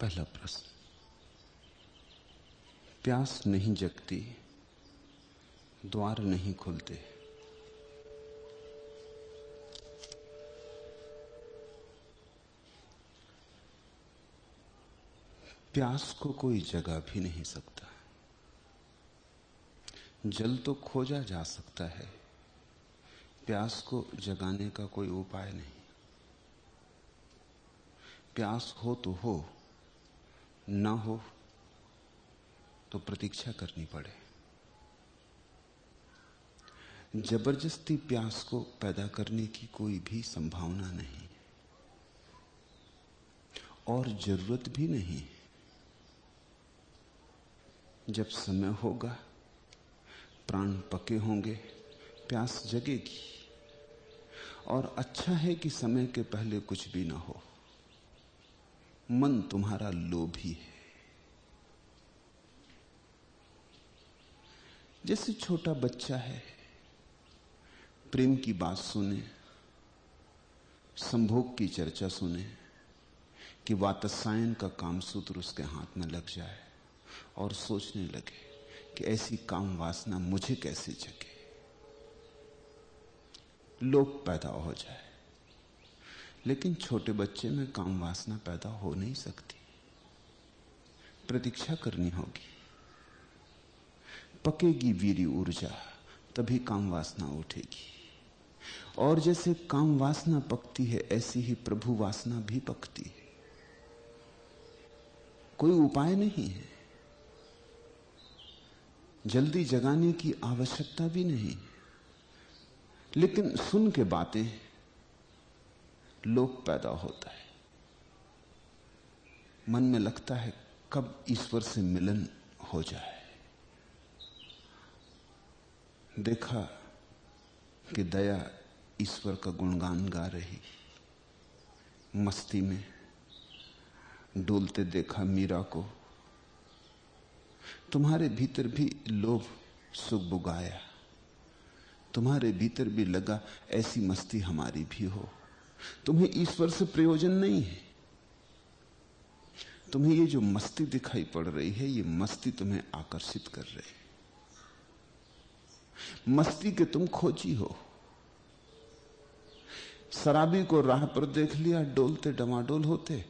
पहला प्रश्न। प्यास नहीं जगती, द्वार नहीं खुलते। प्यास को कोई जगा भी नहीं सकता। जल तो खोजा जा सकता है। प्यास को जगाने का कोई उपाय नहीं। प्यास हो तो हो ना हो तो प्रतीक्षा करनी पड़े। ज़बरदस्ती प्यास को पैदा करने की कोई भी संभावना नहीं। और ज़रूरत भी नहीं। जब समय होगा, प्राण पके होंगे, प्यास जगेगी। और अच्छा है कि समय के पहले कुछ भी ना हो। मन तुम्हारा लोभी है। जैसे छोटा बच्चा है, प्रेम की बात सुने, संभोग की चर्चा सुने, कि वातसायन का काम सूत्र उसके हाथ में लग जाए और सोचने लगे कि ऐसी काम वासना मुझे कैसे जगे। लोभ पैदा हो जाए। लेकिन छोटे बच्चे में काम वासना पैदा हो नहीं सकती। प्रतीक्षा करनी होगी। पकेगी वीरी ऊर्जा, तभी काम वासना उठेगी। और जैसे काम वासना पकती है, ऐसी ही प्रभु वासना भी पकती है। कोई उपाय नहीं है। जल्दी जगाने की आवश्यकता भी नहीं लेकिन सुन के बातें लोक पैदा होता है। मन में लगता है कब ईश्वर से मिलन हो जाए। देखा कि दया ईश्वर का गुणगान गा रही। मस्ती में डोलते देखा मीरा को। तुम्हारे भीतर भी लोभ सुख बुगाया तुम्हारे भीतर भी लगा ऐसी मस्ती हमारी भी हो। तुम्हें ईश्वर से प्रयोजन नहीं है। तुम्हें ये जो मस्ती दिखाई पड़ रही है, ये मस्ती तुम्हें आकर्षित कर रही है। मस्ती के तुम खोजी हो। शराबी को राह पर देख लिया, डोलते डमाडोल होते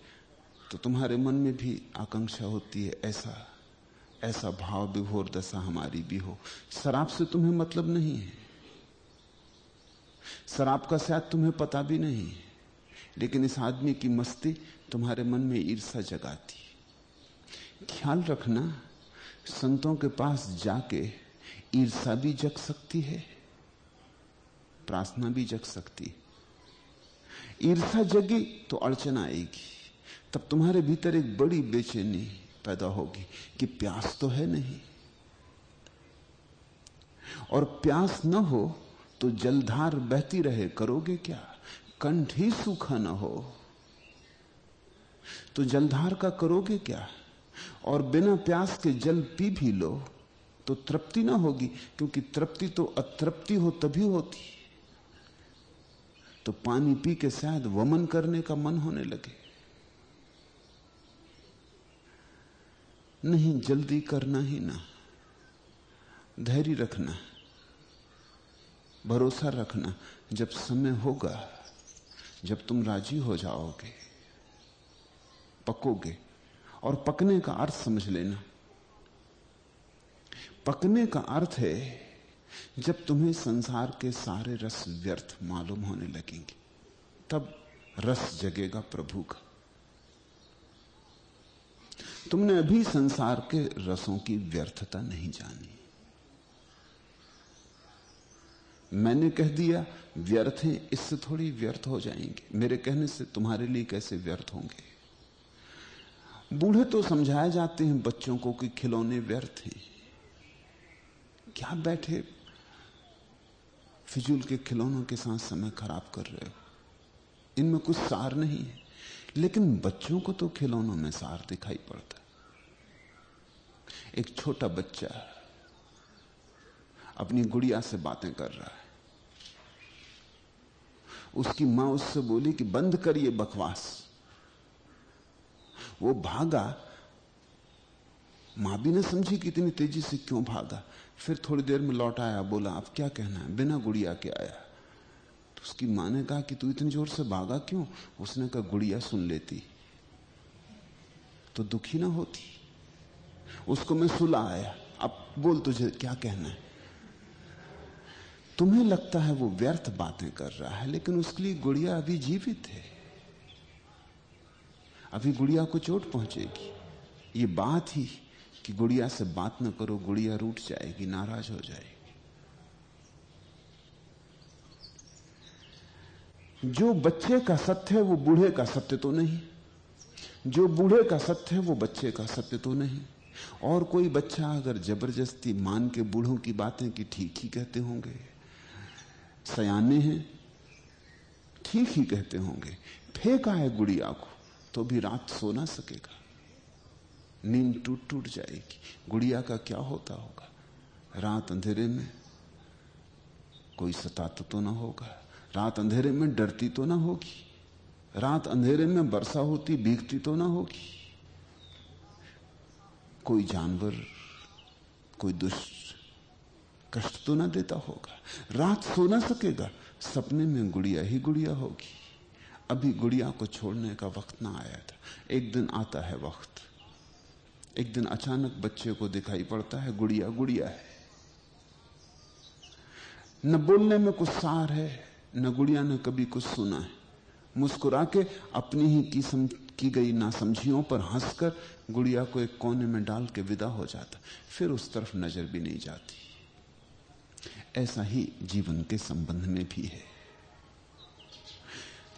तो तुम्हारे मन में भी आकांक्षा होती है, ऐसा ऐसा भाव विभोर दशा हमारी भी हो। शराब से तुम्हें मतलब नहीं है। शराब का शायद तुम्हें पता भी नहीं लेकिन इस आदमी की मस्ती तुम्हारे मन में ईर्षा जगाती ख्याल रखना, संतों के पास जाके ईर्षा भी जग सकती है, प्रार्थना भी जग सकती है। ईर्षा जगी तो अड़चन आएगी, तब तुम्हारे भीतर एक बड़ी बेचैनी पैदा होगी कि प्यास तो है नहीं। और प्यास न हो तो जलधार बहती रहे, करोगे क्या? कंठ ही सूखा ना हो। तो जलधार का करोगे क्या? और बिना प्यास के जल पी भी लो तो तृप्ति ना होगी, क्योंकि तृप्ति तो अतृप्ति हो तभी होती। तो पानी पी के शायद वमन करने का मन होने लगे। नहीं, जल्दी करना ही ना। धैर्य रखना, भरोसा रखना, जब समय होगा। जब तुम राज़ी हो जाओगे, पकोगे, और पकने का अर्थ समझ लेना। पकने का अर्थ है, जब तुम्हें संसार के सारे रस व्यर्थ मालूम होने लगेंगे, तब रस जगेगा प्रभु का। तुमने अभी संसार के रसों की व्यर्थता नहीं जानी। मैंने कह दिया, व्यर्थ है, इससे थोड़ी व्यर्थ हो जाएँगे। मेरे कहने से तुम्हारे लिए कैसे व्यर्थ होंगे? बूढ़े तो समझाए जाते हैं बच्चों को कि खिलौने व्यर्थ हैं। क्या बैठे फिजूल के खिलौनों के साथ समय खराब कर रहे हो? इनमें कुछ सार नहीं है। लेकिन बच्चों को तो खिलौनों में सार दिखाई पड़ता एक छोटा बच्चा अपनी गुड़िया से बातें कर रहा है। उसकी माँ उससे बोली कि बंद कर ये बकवास। वो भागा। माँ भी ना समझी कि इतनी तेज़ी से क्यों भागा। फिर थोड़ी देर में लौट आया, बोला, अब क्या कहना है? बिना गुड़िया के आया। तो उसकी माँ ने कहा कि, तू इतनी ज़ोर से भागा क्यों? उसने कहा, गुड़िया सुन लेती तो दुखी ना होती। उसको मैं सुला आया। अब बोल तुझे क्या कहना है? तुम्हें लगता है वो व्यर्थ बातें कर रहा है, लेकिन उसके लिए गुड़िया अभी जीवित है। अभी गुड़िया को चोट पहुंचेगी। ये बात ही कि गुड़िया से बात न करो, गुड़िया रूठ जाएगी, नाराज़ हो जाएगी। जो बच्चे का सत्य है, वो बूढ़े का सत्य तो नहीं। जो बूढ़े का सत्य है, वो बच्चे का सत्य तो नहीं। और कोई बच्चा अगर ज़बरदस्ती मान के बूढ़ों की बातें की ठीक ही कहते होंगे सयाने हैं। ठीक ही कहते होंगे, फेंका है गुड़िया को तो भी रात सो ना सकेगा। नींद टूट टूट जाएगी। गुड़िया का क्या होता होगा? रात अंधेरे में कोई सताता तो ना होगा। रात अंधेरे में डरती तो ना होगी। रात अंधेरे में वर्षा होती, भीगती तो ना होगी। कोई जानवर, कोई दुष्ट कष्ट तो ना देता होगा रात सो ना सकेगा सपने में गुड़िया ही गुड़िया होगी। अभी गुड़िया को छोड़ने का वक्त ना आया था। एक दिन आता है वक्त। एक दिन अचानक बच्चे को दिखाई पड़ता है गुड़िया गुड़िया है। न बोलने में कुछ सार है न गुड़िया ने कभी कुछ सुना है। मुस्कुरा के अपनी ही की, सम, की गई नासमझियों पर हंसकर गुड़िया को एक कोने में डाल के विदा हो जाता। फिर उस तरफ़ नज़र भी नहीं जाती। ऐसा ही जीवन के संबंध में भी है।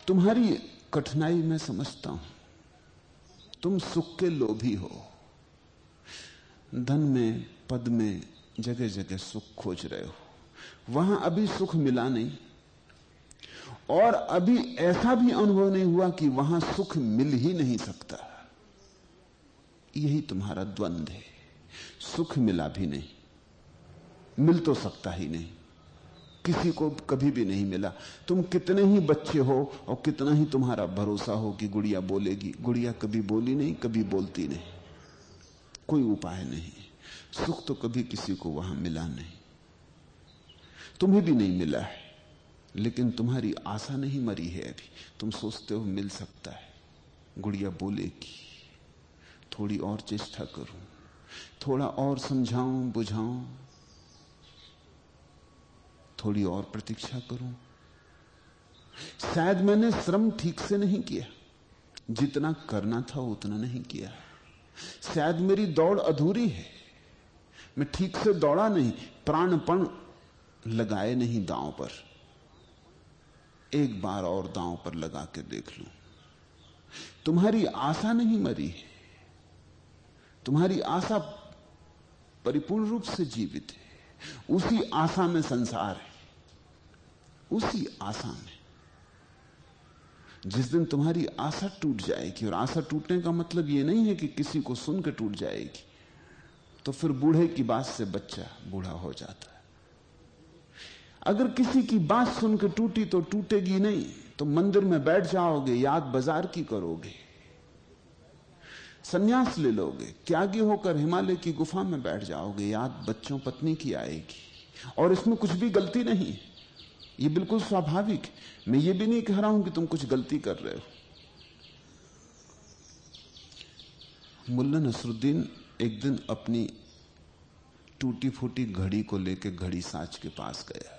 तुम्हारी कठिनाई मैं समझता हूँ। तुम सुख के लोभी हो। धन में, पद में जगह जगह सुख खोज रहे हो। वहाँ अभी सुख मिला नहीं। और अभी ऐसा भी अनुभव नहीं हुआ कि वहाँ सुख मिल ही नहीं सकता। यही तुम्हारा द्वंद्व है। सुख मिला भी नहीं। मिल तो सकता ही नहीं। किसी को कभी भी नहीं मिला। तुम कितने ही बच्चे हो और कितना ही तुम्हारा भरोसा हो कि गुड़िया बोलेगी। गुड़िया कभी बोली नहीं, कभी बोलती नहीं। कोई उपाय नहीं। सुख तो कभी किसी को वहाँ मिला नहीं। तुम्हें भी नहीं मिला है, लेकिन तुम्हारी आशा नहीं मरी है अभी। तुम सोचते हो मिल सकता है। गुड़िया बोलेगी, थोड़ी और चेष्टा करूँ, थोड़ा और समझाऊं, बुझाऊं। थोड़ी और प्रतीक्षा करूँ। शायद मैंने श्रम ठीक से नहीं किया। जितना करना था उतना नहीं किया। शायद मेरी दौड़ अधूरी है। मैं ठीक से दौड़ा नहीं, प्राणपण लगाए नहीं दांव पर। एक बार और दांव पर लगा के देख लूँ। तुम्हारी आशा नहीं मरी है। तुम्हारी आशा परिपूर्ण रूप से जीवित है। उसी आशा में संसार है। उसी आशा में जिस दिन तुम्हारी आशा टूट जाएगी, और आशा टूटने का मतलब यह नहीं है कि किसी को सुनकर टूट जाएगी तो फिर बूढ़े की बात से बच्चा बूढ़ा हो जाता है। अगर किसी की बात सुनकर टूटी तो टूटेगी नहीं तो मंदिर में बैठ जाओगे, याद बाज़ार की करोगे, सन्यास ले लोगे, त्यागी होकर हिमालय की गुफा में बैठ जाओगे, याद बच्चों पत्नी की आएगी, और इसमें कुछ भी गलती नहीं ये बिल्कुल स्वाभाविक है। मैं ये भी नहीं कह रहा हूँ कि तुम कुछ गलती कर रहे हो। मुल्ला नसरुद्दीन एक दिन अपनी टूटी फूटी घड़ी को लेकर घड़ी साच के पास गया।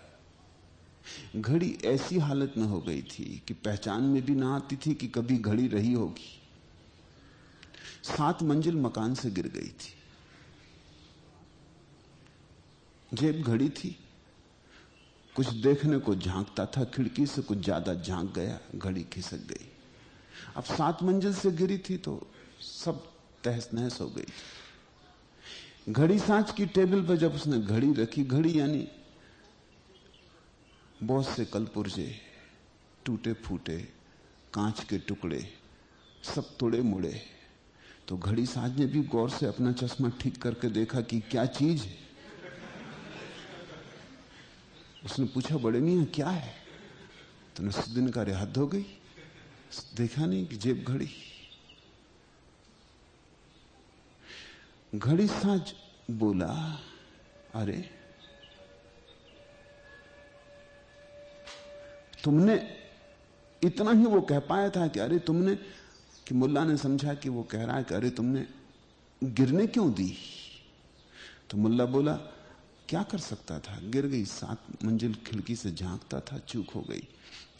घड़ी ऐसी हालत में हो गई थी कि पहचान में भी ना आती थी कि कभी घड़ी रही होगी। सात मंजिल मकान से गिर गई थी। जेब घड़ी थी। कुछ देखने को झांकता था, खिड़की से कुछ ज़्यादा झाँक गया, घड़ी खिसक गई। अब सात मंजिल से गिरी थी तो सब तहस नहस हो गई। घड़ी सांच की टेबल पर जब उसने घड़ी रखी, घड़ी यानी बहुत से कलपुर्जे, टूटे फूटे, कांच के टुकड़े, सब तुड़े मुड़े। तो घड़ी साज ने भी गौर से अपना चश्मा ठीक करके देखा कि क्या चीज़ है। उसने पूछा, बड़े मियाँ, क्या है? तो दिन का रिहद हो गई। देखा नहीं कि जेब घड़ी। घड़ी साज बोला, अरे, तुमने इतना ही वो कह पाया था कि अरे, तुमने कि मुल्ला ने समझा कि वो कह रहा है कि अरे, तुमने गिरने क्यों दी? तो मुल्ला बोला क्या कर सकता था? गिर गई सात मंजिल खिड़की से झांकता था, चूक हो गई।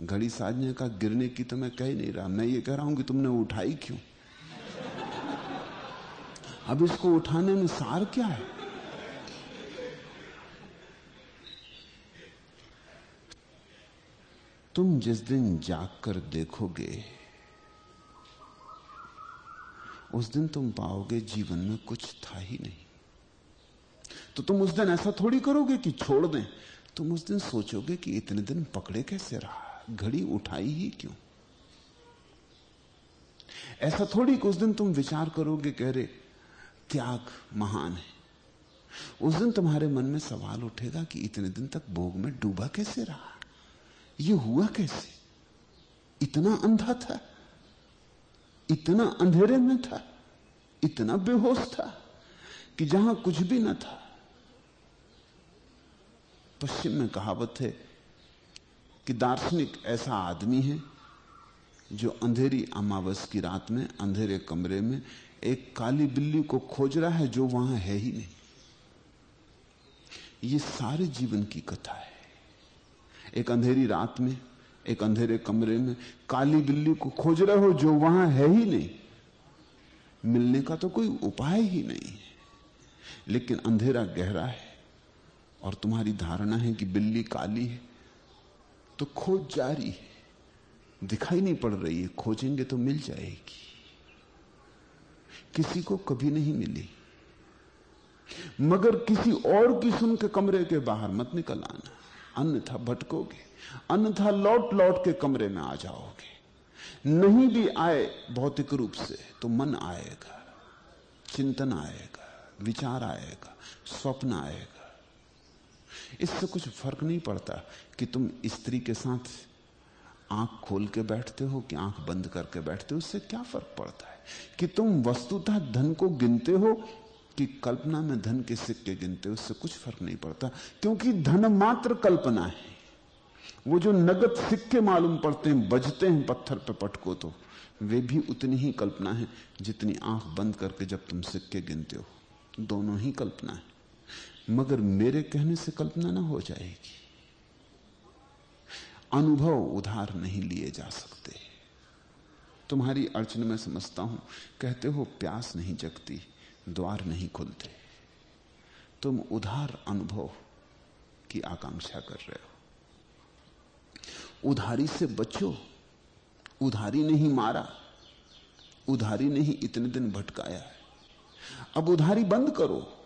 घड़ी साजने का गिरने की तो मैं कह ही नहीं रहा। मैं ये कह रहा हूँ कि तुमने उठाई क्यों? अब इसको उठाने में सार क्या है? तुम जिस दिन जाग कर देखोगे, उस दिन तुम पाओगे जीवन में कुछ था ही नहीं। तो तुम उस दिन ऐसा थोड़ी करोगे कि छोड़ दें? तुम उस दिन सोचोगे कि इतने दिन पकड़े कैसे रहा? घड़ी उठाई ही क्यों? ऐसा थोड़ी उस दिन तुम विचार करोगे कह रहे त्याग महान है। उस दिन तुम्हारे मन में सवाल उठेगा कि इतने दिन तक भोग में डूबा कैसे रहा? यह हुआ कैसे? इतना अंधा था? इतना अंधेरे में था? इतना बेहोश था कि जहाँ कुछ भी ना था पश्चिम में कहावत है कि दार्शनिक ऐसा आदमी है जो अंधेरी अमावस की रात में, अंधेरे कमरे में एक काली बिल्ली को खोज रहा है जो वहाँ है ही नहीं। ये सारे जीवन की कथा है। एक अंधेरी रात में, एक अंधेरे कमरे में काली बिल्ली को खोज रहे हो जो वहाँ है ही नहीं। मिलने का तो कोई उपाय ही नहीं है। लेकिन अंधेरा गहरा है। और तुम्हारी धारणा है कि बिल्ली काली है तो खोज जारी है। दिखाई नहीं पड़ रही है, खोजेंगे तो मिल जाएगी। किसी को कभी नहीं मिली। मगर किसी और की सुन के कमरे के बाहर मत निकल आना। अन्यथा भटकोगे, अन्यथा लौट लौट के कमरे में आ जाओगे। नहीं भी आए भौतिक रूप से तो मन आएगा, चिंतन आएगा, विचार आएगा, स्वप्न आएगा। इससे कुछ फ़र्क नहीं पड़ता कि तुम स्त्री के साथ आँख खोल के बैठते हो कि आँख बंद करके बैठते हो उससे क्या फ़र्क पड़ता है? कि तुम वस्तुतः धन को गिनते हो कि कल्पना में धन के सिक्के गिनते हो उससे कुछ फ़र्क नहीं पड़ता, क्योंकि धन मात्र कल्पना है। वो जो नगद सिक्के मालूम पड़ते हैं, बजते हैं पत्थर पे पटको तो वे भी उतनी ही कल्पना है जितनी आँख बंद करके जब तुम सिक्के गिनते हो। दोनों ही कल्पना है। मगर मेरे कहने से कल्पना ना हो जाएगी। अनुभव उधार नहीं लिए जा सकते। तुम्हारी अड़चन में समझता हूँ, कहते हो प्यास नहीं जगती, द्वार नहीं खुलते। तुम उधार अनुभव की आकांक्षा कर रहे हो। उधारी से बचो, उधारी नहीं मारा, उधारी नहीं इतने दिन भटकाया है। अब उधारी बंद करो।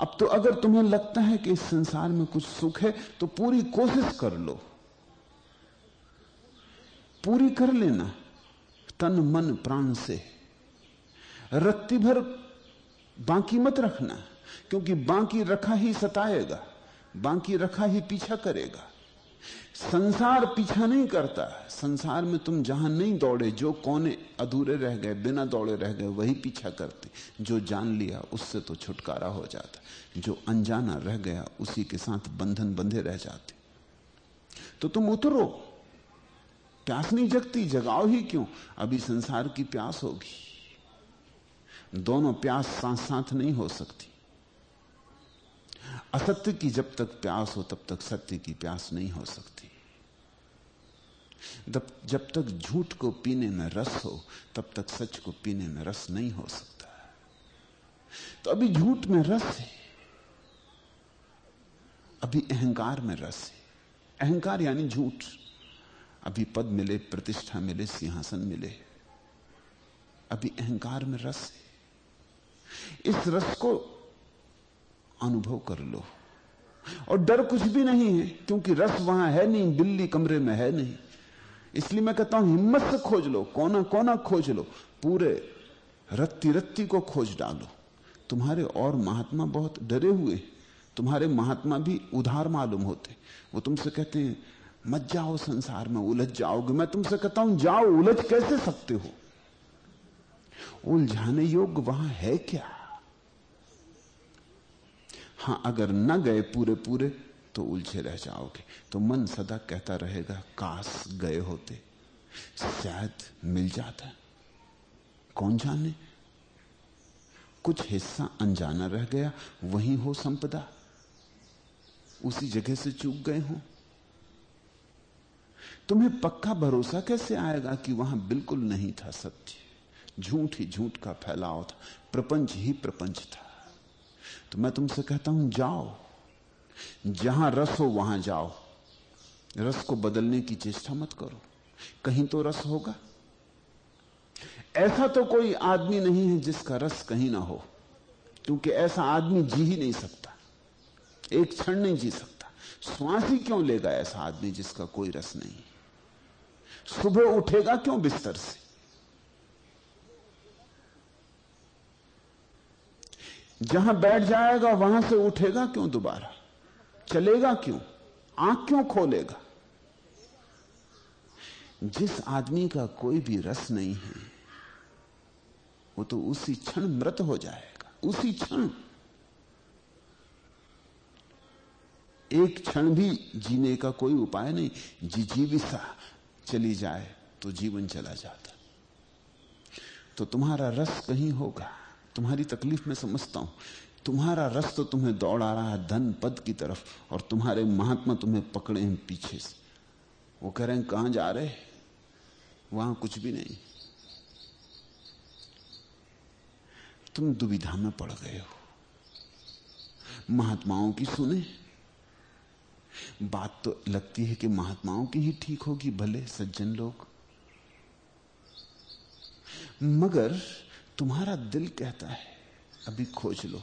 अब तो अगर तुम्हें लगता है कि इस संसार में कुछ सुख है तो पूरी कोशिश कर लो। पूरी कर लेना, तन मन प्राण से। रत्ती भर बाकी मत रखना, क्योंकि बाकी रखा ही सताएगा, बाकी रखा ही पीछा करेगा। संसार पीछा नहीं करता। संसार में तुम जहाँ नहीं दौड़े, जो कोने अधूरे रह गए, बिना दौड़े रह गए, वही पीछा करते। जो जान लिया, उससे तो छुटकारा हो जाता। जो अनजाना रह गया, उसी के साथ बंधन बंधे रह जाते। तो तुम उतरो। प्यास नहीं जगती, जगाओ ही क्यों? अभी संसार की प्यास होगी। दोनों प्यास साथ साथ नहीं हो सकती। असत्य की जब तक प्यास हो, तब तक सत्य की प्यास नहीं हो सकती। जब तक झूठ को पीने में रस हो, तब तक सच को पीने में रस नहीं हो सकता। तो अभी झूठ में रस है, अभी अहंकार में रस है। अहंकार यानी झूठ। अभी पद मिले, प्रतिष्ठा मिले, सिंहासन मिले। अभी अहंकार में रस है। इस रस को अनुभव कर लो। और डर कुछ भी नहीं है, क्योंकि रस वहाँ है नहीं बिल्ली कमरे में है नहीं। इसलिए मैं कहता हूँ, हिम्मत से खोज लो, कोना कोना खोज लो, पूरे रत्ती रत्ती को खोज डालो। तुम्हारे और महात्मा बहुत डरे हुए तुम्हारे महात्मा भी उधार मालूम होते वो तुमसे कहते हैं, मत जाओ संसार में, उलझ जाओगे। मैं तुमसे कहता हूँ, जाओ, उलझ कैसे सकते हो? उलझाने योग्य वहाँ है क्या? हाँ, अगर न गए पूरे पूरे तो उलझे रह जाओगे। तो मन सदा कहता रहेगा काश गए होते। शायद मिल जाता। कौन जाने? कुछ हिस्सा अनजाना रह गया, वही हो संपदा। उसी जगह से चूक गए हो। तुम्हें पक्का भरोसा कैसे आएगा कि वहाँ बिल्कुल नहीं था सत्य? झूठ ही झूठ का फैलाव था, प्रपंच ही प्रपंच था। तो मैं तुमसे कहता हूँ, जाओ। जहाँ रस हो वहाँ जाओ। रस को बदलने की चेष्टा मत करो। कहीं तो रस होगा। ऐसा तो कोई आदमी नहीं है जिसका रस कहीं ना हो, क्योंकि ऐसा आदमी जी ही नहीं सकता। एक क्षण नहीं जी सकता। श्वास ही क्यों लेगा ऐसा आदमी जिसका कोई रस नहीं सुबह उठेगा क्यों बिस्तर से? जहाँ बैठ जाएगा, वहाँ से उठेगा क्यों दोबारा? चलेगा क्यों? आँख क्यों खोलेगा? जिस आदमी का कोई भी रस नहीं है, वो तो उसी क्षण मृत हो जाएगा। उसी क्षण। एक क्षण भी जीने का कोई उपाय नहीं। जिजीविसा चली जाए तो जीवन चला जाता। तो तुम्हारा रस कहीं होगा? तुम्हारी तकलीफ़ में समझता हूँ। तुम्हारा रस तो तुम्हें दौड़ा रहा है धन पद की तरफ़ और तुम्हारे महात्मा तुम्हें पकड़े हैं पीछे से। वो कह रहे हैं, कहाँ जा रहे? वहाँ कुछ भी नहीं। तुम दुविधा में पड़ गए हो। महात्माओं की सुने। बात तो लगती है कि महात्माओं की ही ठीक होगी, भले सज्जन लोग। मगर तुम्हारा दिल कहता है, अभी खोज लो।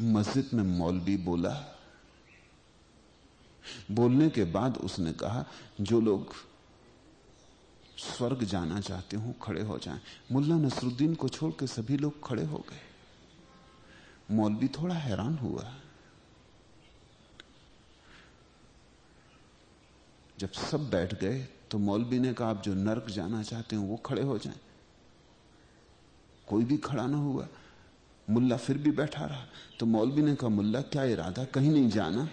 मस्जिद में मौलवी बोला। बोलने के बाद उसने कहा, जो लोग स्वर्ग जाना चाहते हो, खड़े हो जाएँ। मुल्ला नसरुद्दीन को छोड़ के सभी लोग खड़े हो गए। मौलवी थोड़ा हैरान हुआ। जब सब बैठ गए तो मौलवी ने कहा, आप जो नर्क जाना चाहते हो, वो खड़े हो जाएँ। कोई भी खड़ा ना हुआ। मुल्ला फिर भी बैठा रहा। तो मौलवी ने कहा, मुल्ला, क्या इरादा? कहीं नहीं जाना?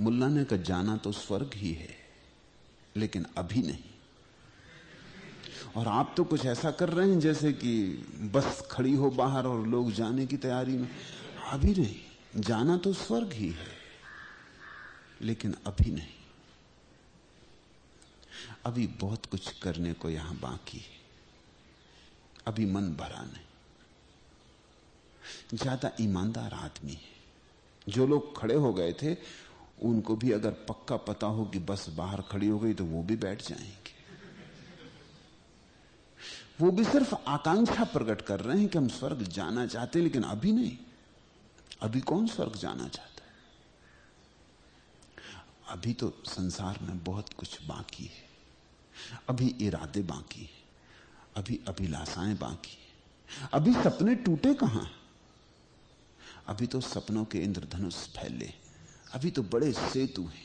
मुल्ला ने कहा, जाना तो स्वर्ग ही है, लेकिन अभी नहीं। और आप तो कुछ ऐसा कर रहे हैं जैसे कि बस खड़ी हो बाहर और लोग जाने की तैयारी में। अभी नहीं। जाना तो स्वर्ग ही है, लेकिन अभी नहीं। अभी बहुत कुछ करने को यहाँ बाकी है। अभी मन भरा नहीं। ज़्यादा ईमानदार आदमी है। जो लोग खड़े हो गए थे, उनको भी अगर पक्का पता हो कि बस बाहर खड़ी हो गई तो वो भी बैठ जाएँगे। वो भी सिर्फ़ आकांक्षा प्रकट कर रहे हैं कि हम स्वर्ग जाना चाहते हैं, लेकिन अभी नहीं। अभी कौन स्वर्ग जाना चाहता है? अभी तो संसार में बहुत कुछ बाकी है। अभी इरादे बाकी है। अभी अभिलाषाएँ बाकी अभी सपने टूटे कहाँ अभी तो सपनों के इंद्रधनुष फैले अभी तो बड़े सेतु हैं।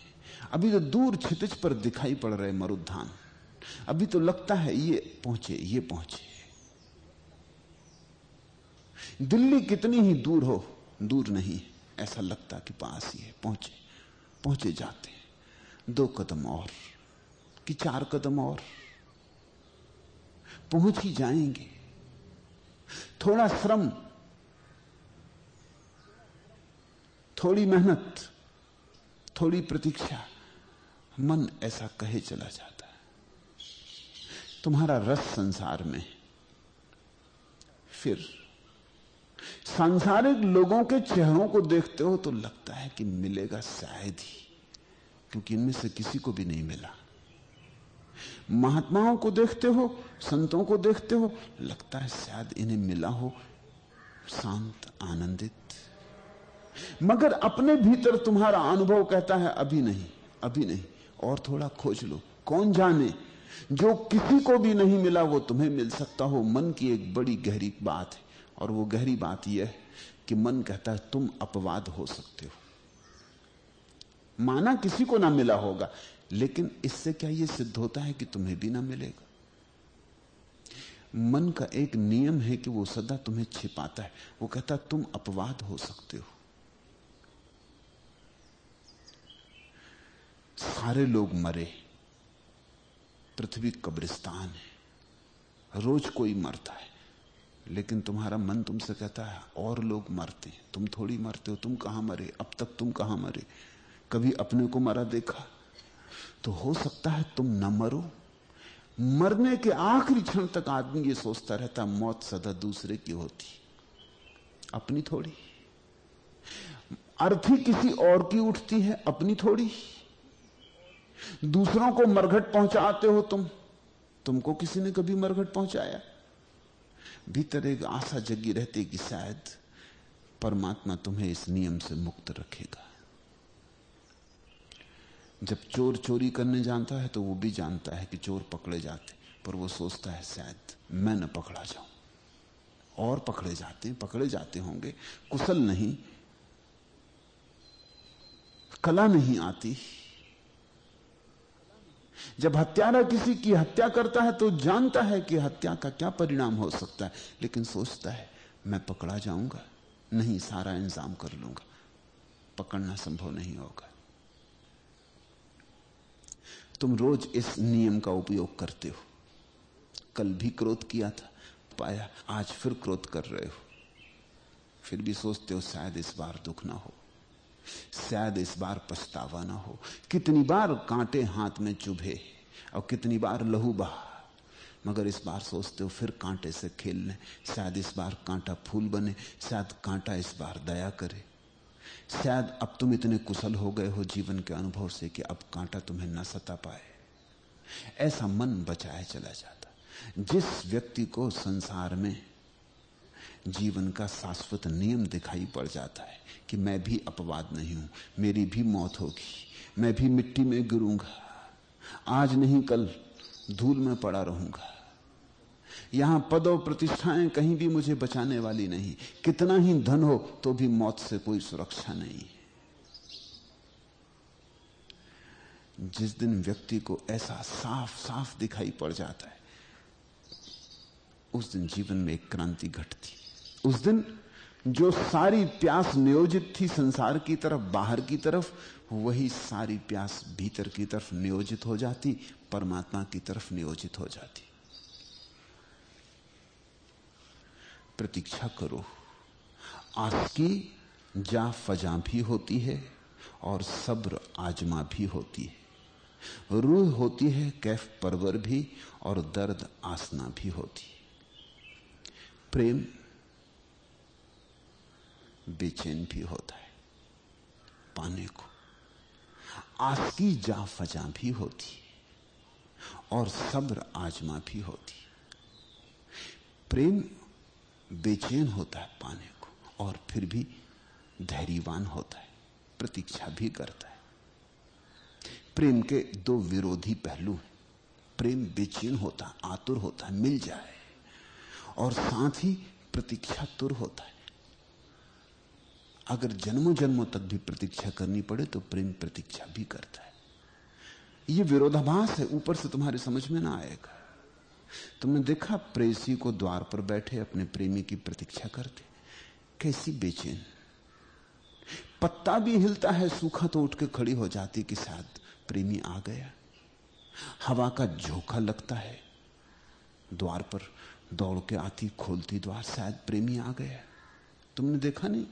अभी तो दूर छितिज पर दिखाई पड़ रहे मरुद्धान। अभी तो लगता है ये पहुँचे ये पहुँचे दिल्ली कितनी ही दूर हो, दूर नहीं ऐसा लगता कि पास ही है। पहुँचे पहुँचे जाते दो कदम और, कि चार कदम और। पहुँच ही जाएँगे। थोड़ा श्रम, थोड़ी मेहनत, थोड़ी प्रतीक्षा, मन ऐसा कहे चला जाता है। तुम्हारा रस संसार में, फिर सांसारिक लोगों के चेहरों को देखते हो तो लगता है कि मिलेगा शायद ही, क्योंकि इनमें से किसी को भी नहीं मिला। महात्माओं को देखते हो, संतों को देखते हो, लगता है शायद इन्हें मिला हो शांत, आनंदित। मगर अपने भीतर तुम्हारा अनुभव कहता है, अभी नहीं अभी नहीं, और थोड़ा खोज लो। कौन जाने? जो किसी को भी नहीं मिला, वो तुम्हें मिल सकता हो। मन की एक बड़ी गहरी बात है, और वो गहरी बात यह है कि मन कहता है, तुम अपवाद हो सकते हो। माना किसी को ना मिला होगा लेकिन इससे क्या यह सिद्ध होता है कि तुम्हें भी ना मिलेगा? मन का एक नियम है कि वो सदा तुम्हें छिपाता है। वो कहता तुम अपवाद हो सकते हो। सारे लोग मरे। पृथ्वी कब्रिस्तान है। रोज कोई मरता है। लेकिन तुम्हारा मन तुमसे कहता है, और लोग मरते हैं। तुम थोड़ी मरते हो। तुम कहाँ मरे? अब तक तुम कहाँ मरे? कभी अपने को मरा देखा? तो हो सकता है तुम न मरो। मरने के आखिरी क्षण तक आदमी ये सोचता रहता, मौत सदा दूसरे की होती। अपनी थोड़ी। अर्थी किसी और की उठती है, अपनी थोड़ी। दूसरों को मरघट पहुंचाते हो तुम। तुमको किसी ने कभी मरघट पहुँचाया? भीतर एक आशा जगी रहती कि शायद परमात्मा तुम्हें इस नियम से मुक्त रखेगा। जब चोर चोरी करने जानता है तो वो भी जानता है कि चोर पकड़े जाते पर वो सोचता है, शायद मैं न पकड़ा जाऊँ। और पकड़े जाते पकड़े जाते होंगे। कुशल नहीं, कला नहीं आती। जब हत्यारा किसी की हत्या करता है तो जानता है कि हत्या का क्या परिणाम हो सकता है, लेकिन सोचता है, मैं पकड़ा जाऊँगा, नहीं, सारा इंतज़ाम कर लूँगा, पकड़ना संभव नहीं होगा। तुम रोज इस नियम का उपयोग करते हो। कल भी क्रोध किया था, पाया, आज फिर क्रोध कर रहे हो। फिर भी सोचते हो शायद इस बार दुख ना हो, शायद इस बार पछतावा ना हो। कितनी बार कांटे हाथ में चुभे और कितनी बार लहू बहा, मगर इस बार सोचते हो फिर कांटे से खेल लें शायद इस बार कांटा फूल बने, शायद कांटा इस बार दया करे। शायद अब तुम इतने कुशल हो गए हो जीवन के अनुभव से कि अब कांटा तुम्हें न सता पाए। ऐसा मन बचाए चला जाता। जिस व्यक्ति को संसार में जीवन का शाश्वत नियम दिखाई पड़ जाता है कि मैं भी अपवाद नहीं हूँ, मेरी भी मौत होगी, मैं भी मिट्टी में गिरूँगा, आज नहीं कल धूल में पड़ा रहूँगा यहाँ पद और प्रतिष्ठाएँ कहीं भी मुझे बचाने वाली नहीं। कितना ही धन हो तो भी मौत से कोई सुरक्षा नहीं। जिस दिन व्यक्ति को ऐसा साफ़ साफ़ दिखाई पड़ जाता है, उस दिन जीवन में एक क्रांति घटती। उस दिन जो सारी प्यास नियोजित थी संसार की तरफ़, बाहर की तरफ़, वही सारी प्यास भीतर की तरफ़ नियोजित हो जाती, परमात्मा की तरफ़ नियोजित हो जाती। प्रतीक्षा करो। आस की जा फजा भी होती है और सब्र आजमा भी होती है। रूह होती है, कैफ परवर भी और दर्द आसना भी होती है। प्रेम बेचैन भी होता है पाने को। आस की जा फजा भी होती है और सब्र आजमा भी होती है। प्रेम बेचैन होता है पाने को और फिर भी धैर्यवान होता है, प्रतीक्षा भी करता है। प्रेम के दो विरोधी पहलू हैं। प्रेम बेचैन होता, आतुर होता है मिल जाए और साथ ही प्रतीक्षा तुर होता है। अगर जन्मों जन्मों तक भी प्रतीक्षा करनी पड़े तो प्रेम प्रतीक्षा भी करता है। यह विरोधाभास है, ऊपर से तुम्हारे समझ में ना आएगा। तुमने देखा प्रेसी को द्वार पर बैठे अपने प्रेमी की प्रतीक्षा करते। कैसी बेचैन। पत्ता भी हिलता है, सूखा तो उठ के खड़ी हो जाती कि शायद प्रेमी आ गया। हवा का झोंका लगता है। द्वार पर दौड़ के आती, खोलती द्वार, शायद प्रेमी आ गया। तुमने देखा नहीं?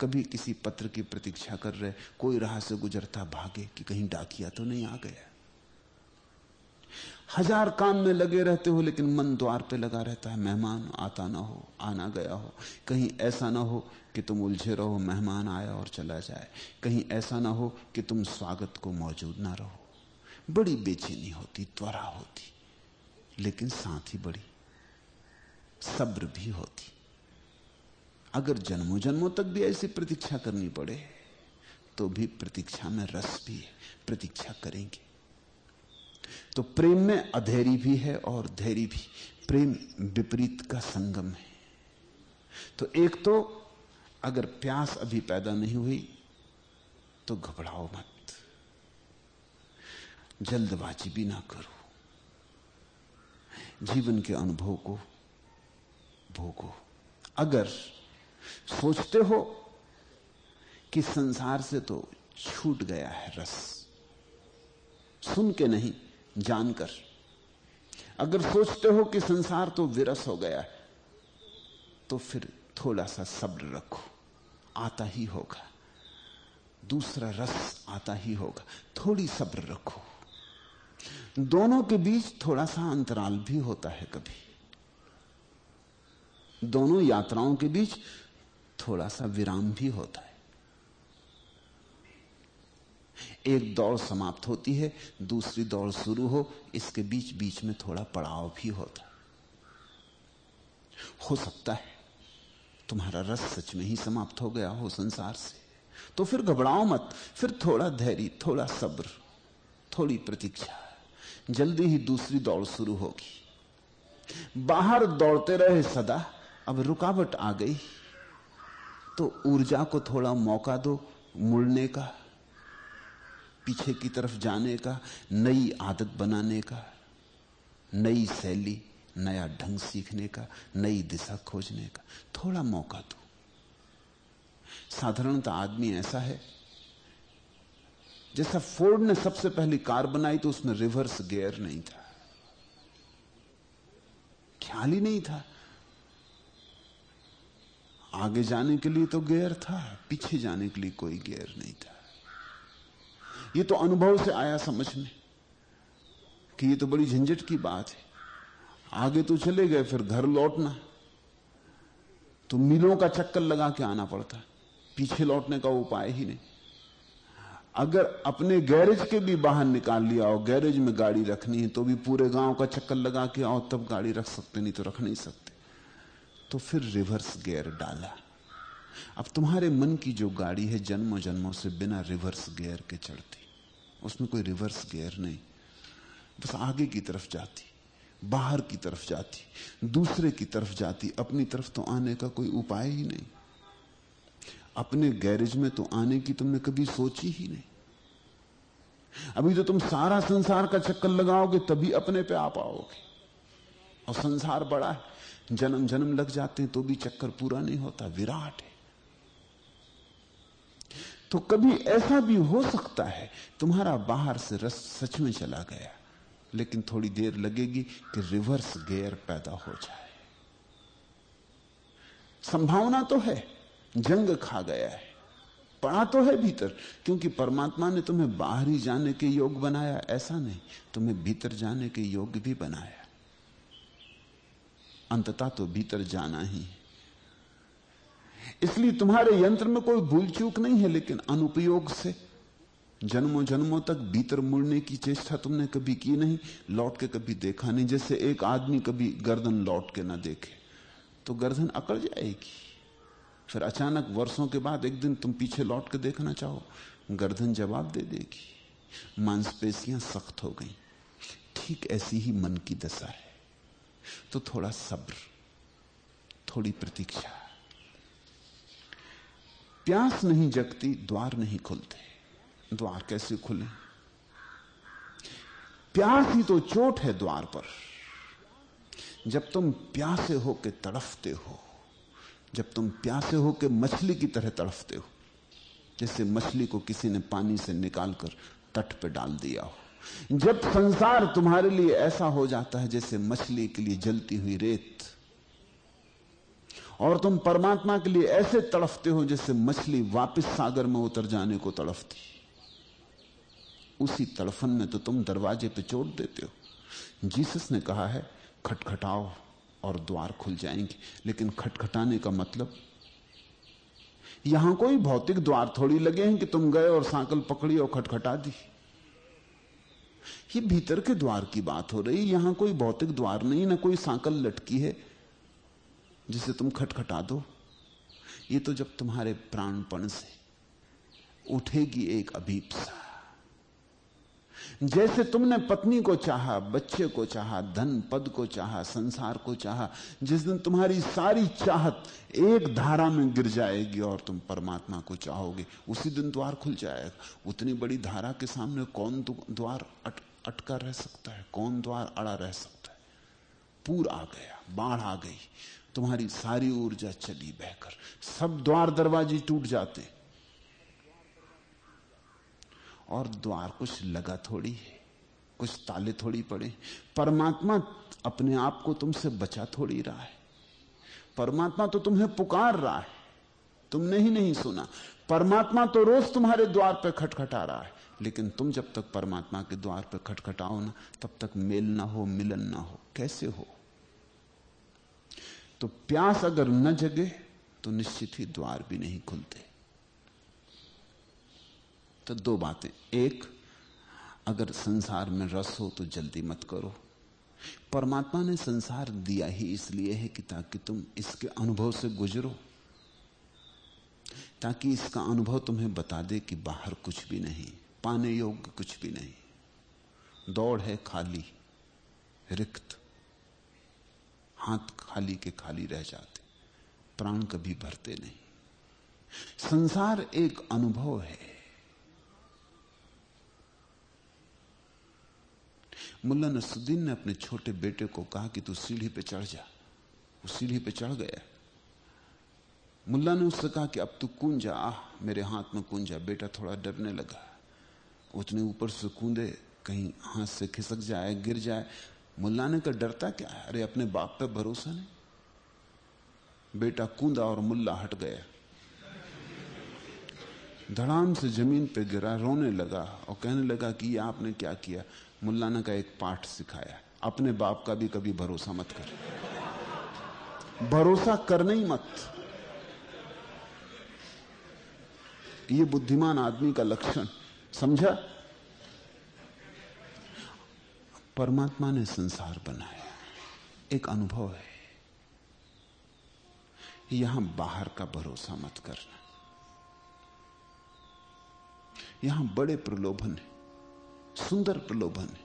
कभी किसी पत्र की प्रतीक्षा कर रहे, कोई राह से गुजरता भागे कि कहीं डाकिया तो नहीं आ गया। हज़ार काम में लगे रहते हो, लेकिन मन द्वार पे लगा रहता है, मेहमान आता ना हो, आना गया हो। कहीं ऐसा ना हो कि तुम उलझे रहो, मेहमान आया और चला जाए। कहीं ऐसा ना हो कि तुम स्वागत को मौजूद ना रहो। बड़ी बेचैनी होती, त्वरा होती, लेकिन साथ ही बड़ी, सब्र भी होती। अगर जन्मों जन्मों तक भी ऐसी प्रतीक्षा करनी पड़े तो भी प्रतीक्षा में रस भी है, प्रतीक्षा करेंगे। तो प्रेम में अधेरी भी है और धैर्य भी। प्रेम विपरीत का संगम है। तो एक तो अगर प्यास अभी पैदा नहीं हुई तो घबराओ मत। जल्दबाजी भी ना करो। जीवन के अनुभव को भोगो। अगर सोचते हो कि संसार से तो छूट गया है रस, सुन के नहीं जानकर। अगर सोचते हो कि संसार तो विरस हो गया है तो फिर थोड़ा सा सब्र रखो। आता ही होगा। दूसरा रस आता ही होगा। थोड़ी सब्र रखो। दोनों के बीच थोड़ा सा अंतराल भी होता है कभी। दोनों यात्राओं के बीच थोड़ा सा विराम भी होता है। एक दौड़ समाप्त होती है, दूसरी दौड़ शुरू हो, इसके बीच बीच में थोड़ा पड़ाव भी होता। हो सकता है, तुम्हारा रस सच में ही समाप्त हो गया हो संसार से। तो फिर घबराओ मत, फिर थोड़ा धैर्य, थोड़ा सब्र, थोड़ी प्रतीक्षा। जल्दी ही दूसरी दौड़ शुरू होगी। बाहर दौड़ते रहे सदा, अब रुकावट आ गई। तो ऊर्जा को थोड़ा मौका दो, मुड़ने का। पीछे की तरफ़ जाने का, नई आदत बनाने का, नई शैली, नया ढंग सीखने का, नई दिशा खोजने का। थोड़ा मौका दो। साधारणतः आदमी ऐसा है, जैसा फोर्ड ने सबसे पहली कार बनाई तो उसमें रिवर्स गियर नहीं था। ख्याल ही नहीं था। आगे जाने के लिए तो गियर था, पीछे जाने के लिए कोई गियर नहीं था। ये तो अनुभव से आया समझ में कि ये तो बड़ी झंझट की बात है। आगे तो चले गए, फिर घर लौटना। तो मिलों का चक्कर लगा के आना पड़ता। पीछे लौटने का उपाय ही नहीं। अगर अपने गैरेज के भी बाहर निकाल लिया और गैरेज में गाड़ी रखनी है तो भी पूरे गाँव का चक्कर लगा के आओ, तब गाड़ी रख सकते, नहीं तो रख नहीं सकते। तो फिर रिवर्स गियर डाला। अब तुम्हारे मन की जो गाड़ी है, जन्मों जन्मों से बिना रिवर्स गियर के चढ़ती। उसमें कोई रिवर्स गियर नहीं। बस आगे की तरफ़ जाती, बाहर की तरफ़ जाती, दूसरे की तरफ़ जाती, अपनी तरफ़ तो आने का कोई उपाय ही नहीं। अपने गैरेज में तो आने की तुमने कभी सोची ही नहीं। अभी तो तुम सारा संसार का चक्कर लगाओगे, तभी अपने पे आ पाओगे। और संसार बड़ा है जन्म जन्म लग जाते हैं तो भी चक्कर पूरा नहीं होता, विराट है। तो कभी ऐसा भी हो सकता है, तुम्हारा बाहर से रस सच में चला गया, लेकिन थोड़ी देर लगेगी कि रिवर्स गेयर पैदा हो जाए। संभावना तो है, जंग खा गया है, पड़ा तो है भीतर, क्योंकि परमात्मा ने तुम्हें बाहर ही जाने के योग बनाया, ऐसा नहीं, तुम्हें भीतर जाने के योग भी बनाया। अंततः तो भीतर जाना ही है। इसलिए तुम्हारे यंत्र में कोई भूल चूक नहीं है, लेकिन अनुपयोग से जन्मों जन्मों तक भीतर मुड़ने की चेष्टा तुमने कभी की नहीं, लौट के कभी देखा नहीं। जैसे एक आदमी कभी गर्दन लौट के ना देखे तो गर्दन अकड़ जाएगी। फिर अचानक वर्षों के बाद एक दिन तुम पीछे लौट के देखना चाहो, गर्दन जवाब दे देगी। मांसपेशियाँ सख्त हो गई। ठीक ऐसी ही मन की दशा है। तो थोड़ा सब्र, थोड़ी प्रतीक्षा। प्यास नहीं जगती, द्वार नहीं खुलते। द्वार कैसे खुले? प्यास ही तो चोट है द्वार पर। जब तुम प्यासे होके तड़फते हो, जब तुम प्यासे होके मछली की तरह तड़फते हो, जैसे मछली को किसी ने पानी से निकालकर तट पर डाल दिया हो। जब संसार तुम्हारे लिए ऐसा हो जाता है जैसे मछली के लिए जलती हुई रेत और तुम परमात्मा के लिए ऐसे तड़फते हो जैसे मछली वापस सागर में उतर जाने को तड़फती। उसी तड़फन में तो तुम दरवाजे पे चोट देते हो। जीसस ने कहा है, खटखटाओ और द्वार खुल जाएँगे। लेकिन खटखटाने का मतलब यहाँ कोई भौतिक द्वार थोड़ी लगे हैं कि तुम गए और सांकल पकड़ी और खटखटा दी। ये भीतर के द्वार की बात हो रही। यहाँ कोई भौतिक द्वार नहीं, ना कोई सांकल लटकी है। जिसे तुम खटखटा दो ये तो जब तुम्हारे प्राणपण से उठेगी एक अभीपसा। जैसे तुमने पत्नी को चाहा बच्चे को चाहा धन पद को चाहा संसार को चाहा जिस दिन तुम्हारी सारी चाहत एक धारा में गिर जाएगी और तुम परमात्मा को चाहोगे उसी दिन द्वार खुल जाएगा। उतनी बड़ी धारा के सामने कौन द्वार अट, अटका रह सकता है? कौन द्वार अड़ा रह सकता है? पूर आ गया बाढ़ आ गई। तुम्हारी सारी ऊर्जा चली बहकर। सब द्वार दरवाजे टूट जाते। और द्वार कुछ लगा थोड़ी है, कुछ ताले थोड़ी पड़े। परमात्मा अपने आप को तुमसे बचा थोड़ी रहा है। परमात्मा तो तुम्हें पुकार रहा है। तुमने ही नहीं सुना। परमात्मा तो रोज तुम्हारे द्वार पर खटखटा रहा है। लेकिन तुम जब तक परमात्मा के द्वार पर खटखटाओ ना, तब तक मेल ना हो, मिलन ना हो। कैसे हो? तो प्यास अगर न जगे तो निश्चित ही द्वार भी नहीं खुलते। तो दो बातें। एक, अगर संसार में रस हो तो जल्दी मत करो। परमात्मा ने संसार दिया ही इसलिए है कि ताकि तुम इसके अनुभव से गुजरो। ताकि इसका अनुभव तुम्हें बता दे कि बाहर कुछ भी नहीं, पाने योग्य कुछ भी नहीं। दौड़ है खाली, रिक्त। हाथ खाली के खाली रह जाते, प्राण कभी भरते नहीं। संसार एक अनुभव है। मुल्ला नसुद्दीन ने अपने छोटे बेटे को कहा कि तू सीढ़ी पे चढ़ जा। वो सीढ़ी पे चढ़ गया। मुल्ला ने उससे कहा कि अब तू कूद जा आह, मेरे हाथ में कूद जा बेटा थोड़ा डरने लगा। उतने ऊपर से कूदे, कहीं हाथ से खिसक जाए, गिर जाए मुल्ला ने कहा, डरता क्या है? अरे, अपने बाप पे भरोसा नहीं। बेटा कूदा और मुल्ला हट गया। धड़ाम से ज़मीन पे गिरा, रोने लगा और कहने लगा कि आपने क्या किया? मुल्ला ने का एक पाठ सिखाया। अपने बाप का भी कभी भरोसा मत कर। भरोसा करना ही मत। ये बुद्धिमान आदमी का लक्षण। समझा? परमात्मा ने संसार बनाया। एक अनुभव है। यहाँ बाहर का भरोसा मत करना। यहाँ बड़े प्रलोभन है, सुंदर प्रलोभन है,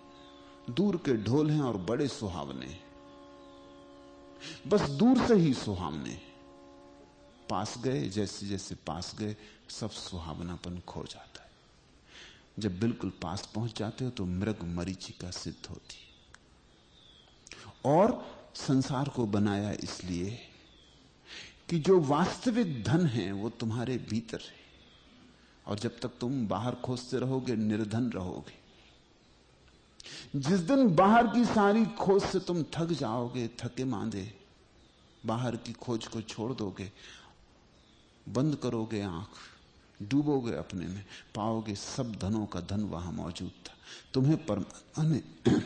दूर के ढोल हैं और बड़े सुहावने बस दूर से ही सुहावने पास गए जैसे जैसे पास गए, सब सुहावनापन खो जाता है। जब बिल्कुल पास पहुँच जाते हो तो मृग मरीचिका सिद्ध होती और संसार को बनाया इसलिए कि जो वास्तविक धन है वो तुम्हारे भीतर है। और जब तक तुम बाहर खोजते रहोगे, निर्धन रहोगे, जिस दिन बाहर की सारी खोज से तुम थक जाओगे, थके मांदे, बाहर की खोज को छोड़ दोगे, बंद करोगे आँख डूबोगे अपने में, पाओगे सब धनों का धन वहाँ मौजूद था। तुम्हें परमात्मा ने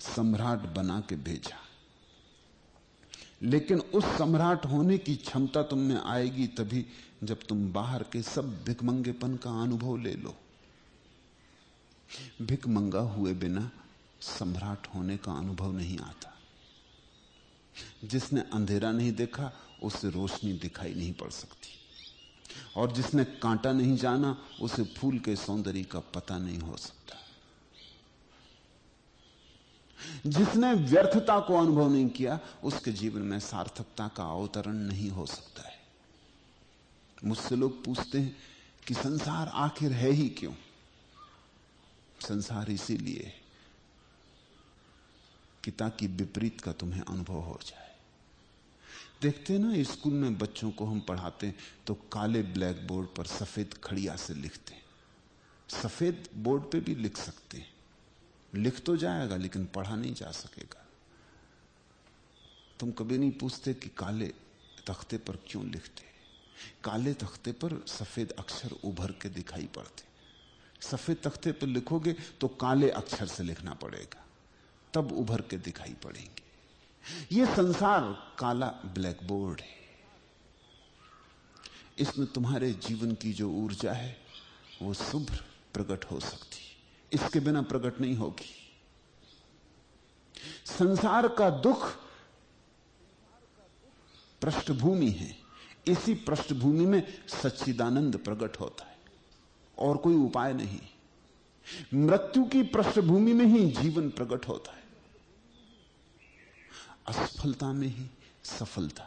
सम्राट बना के भेजा। लेकिन उस सम्राट होने की क्षमता तुम में आएगी तभी जब तुम बाहर के सब भिकमंगेपन का अनुभव ले लो। भिकमंगा हुए बिना सम्राट होने का अनुभव नहीं आता। जिसने अंधेरा नहीं देखा, उसे रोशनी दिखाई नहीं पड़ सकती। और जिसने कांटा नहीं जाना, उसे फूल के सौंदर्य का पता नहीं हो सकता। जिसने व्यर्थता को अनुभव नहीं किया, उसके जीवन में सार्थकता का अवतरण नहीं हो सकता है। मुझसे लोग पूछते हैं कि संसार आखिर है ही क्यों? संसार इसीलिए कि ताकि विपरीत का तुम्हें अनुभव हो जाए। देखते ना स्कूल में बच्चों को हम पढ़ाते तो काले ब्लैक बोर्ड पर सफ़ेद खड़िया से लिखते सफ़ेद बोर्ड पे भी लिख सकते हैं। लिख तो जाएगा, लेकिन पढ़ा नहीं जा सकेगा। तुम कभी नहीं पूछते कि काले तख्ते पर क्यों लिखते काले तख्ते पर सफ़ेद अक्षर उभर के दिखाई पड़ते सफ़ेद तख्ते पर लिखोगे तो काले अक्षर से लिखना पड़ेगा। तब उभर के दिखाई पड़ेंगे। यह संसार काला ब्लैक बोर्ड है। इसमें तुम्हारे जीवन की जो ऊर्जा है, वो शुभ्र प्रकट हो सकती इसके बिना प्रकट नहीं होगी। संसार का दुख पृष्ठभूमि है। इसी पृष्ठभूमि में सच्चिदानंद प्रकट होता है। और कोई उपाय नहीं। मृत्यु की पृष्ठभूमि में ही जीवन प्रकट होता है। असफलता में ही सफलता,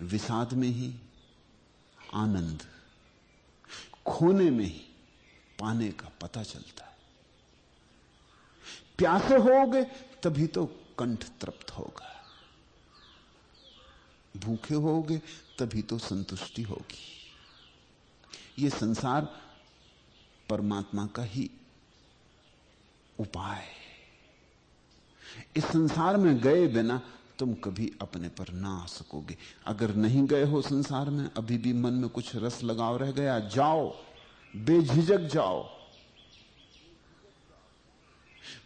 विषाद में ही आनंद, खोने में ही पाने का पता चलता। है प्यासे होगे तभी तो कंठ तृप्त होगा, भूखे होगे तभी तो संतुष्टि होगी। ये संसार परमात्मा का ही उपाय इस संसार में गए बिना तुम कभी अपने पर ना आ सकोगे। अगर नहीं गए हो संसार में, अभी भी मन में कुछ रस लगाव रह गया, जाओ, बेझिझक जाओ।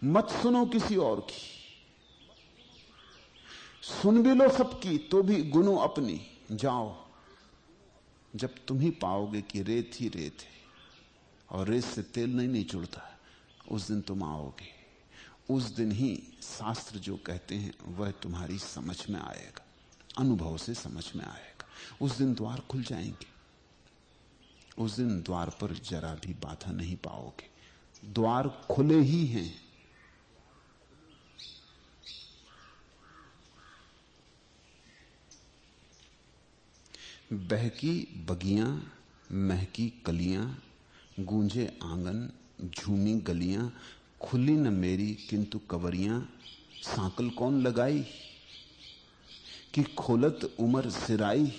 मत सुनो किसी और की। सुन भी लो सबकी तो भी गुनो अपनी। जाओ, जब तुम ही पाओगे कि रेत ही रेत है, और रेत से तेल नहीं नहीं जुड़ता, उस दिन तुम आओगे। उस दिन ही शास्त्र जो कहते हैं, वह तुम्हारी समझ में आएगा। अनुभव से समझ में आएगा। उस दिन द्वार खुल जाएँगे। उस दिन द्वार पर जरा भी बाधा नहीं पाओगे। द्वार खुले ही हैं। बहकी बगियाँ, महकी कलियाँ, गूंजे आँगन, झूमी गलियाँ खुली न मेरी, किंतु कवरियाँ सांकल कौन लगाई? कि खोलत उमर सिराई,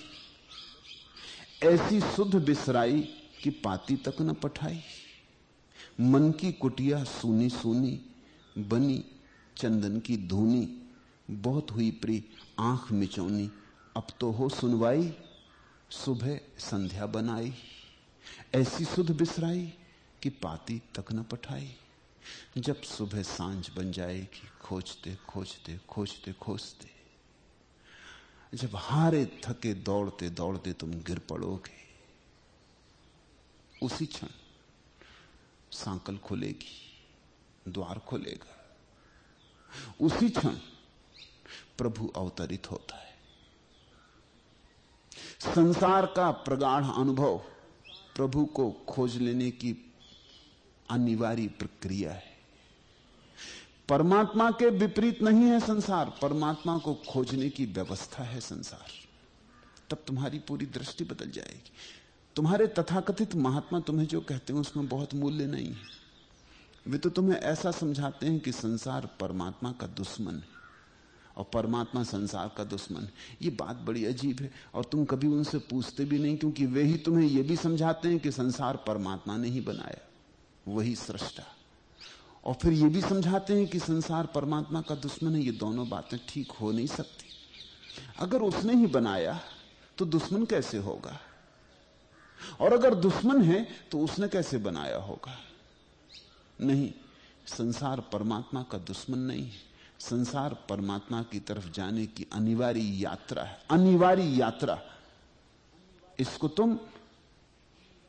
ऐसी शुद्ध बिसराई कि पाती तक न पठाई। मन की कुटिया सूनी सूनी, बनी चंदन की धूनी, बहुत हुई प्री आँख मिचौनी, अब तो हो सुनवाई, सुबह संध्या बनाई। ऐसी सुध बिसराई कि पाती तक न पठाई। जब सुबह साँझ बन जाएगी, खोजते खोजते खोजते खोजते। जब हारे, थके, दौड़ते दौड़ते तुम गिर पड़ोगे। उसी क्षण सांकल खुलेगी, द्वार खुलेगा। उसी क्षण प्रभु अवतरित होता है। संसार का प्रगाढ़ अनुभव प्रभु को खोज लेने की अनिवार्य प्रक्रिया है। परमात्मा के विपरीत नहीं है संसार, परमात्मा को खोजने की व्यवस्था है संसार। तब तुम्हारी पूरी दृष्टि बदल जाएगी। तुम्हारे तथाकथित महात्मा तुम्हें जो कहते हैं, उसमें बहुत मूल्य नहीं है। वे तो तुम्हें ऐसा समझाते हैं कि संसार परमात्मा का दुश्मन है और परमात्मा संसार का दुश्मन ये बात बड़ी अजीब है और तुम कभी उनसे पूछते भी नहीं, क्योंकि वे ही तुम्हें यह भी समझाते हैं कि संसार परमात्मा ने ही बनाया। वही सृष्टा। और फिर ये भी समझाते हैं कि संसार परमात्मा का दुश्मन है, ये दोनों बातें ठीक हो नहीं सकती। अगर उसने ही बनाया तो दुश्मन कैसे होगा? और अगर दुश्मन है तो उसने कैसे बनाया होगा? नहीं, संसार परमात्मा का दुश्मन नहीं। है संसार परमात्मा की तरफ़ जाने की अनिवार्य यात्रा है। अनिवार्य यात्रा। इसको तुम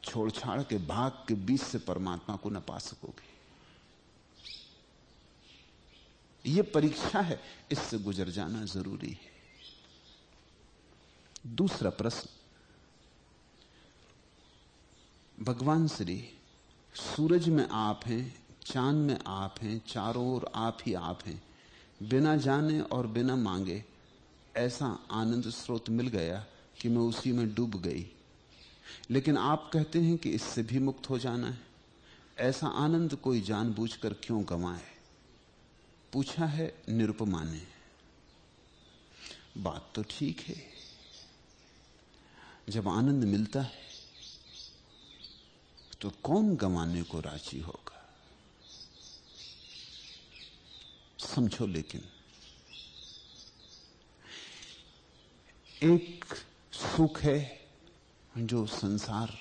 छोड़ छाड़ के भाग के बीच से परमात्मा को न पा सकोगे। यह परीक्षा है, इससे गुजर जाना ज़रूरी है। दूसरा प्रश्न, भगवान श्री, सूरज में आप हैं, चाँद में आप हैं, चारों ओर आप ही आप हैं, बिना जाने और बिना मांगे, ऐसा आनंद स्रोत मिल गया कि मैं उसी में डूब गई। लेकिन आप कहते हैं कि इससे भी मुक्त हो जाना है। ऐसा आनंद कोई जानबूझकर क्यों गंवाए? पूछा है निरुपमा ने। बात तो ठीक है। जब आनंद मिलता है तो कौन गंवाने को राज़ी होगा? समझो लेकिन, एक सुख है जो संसार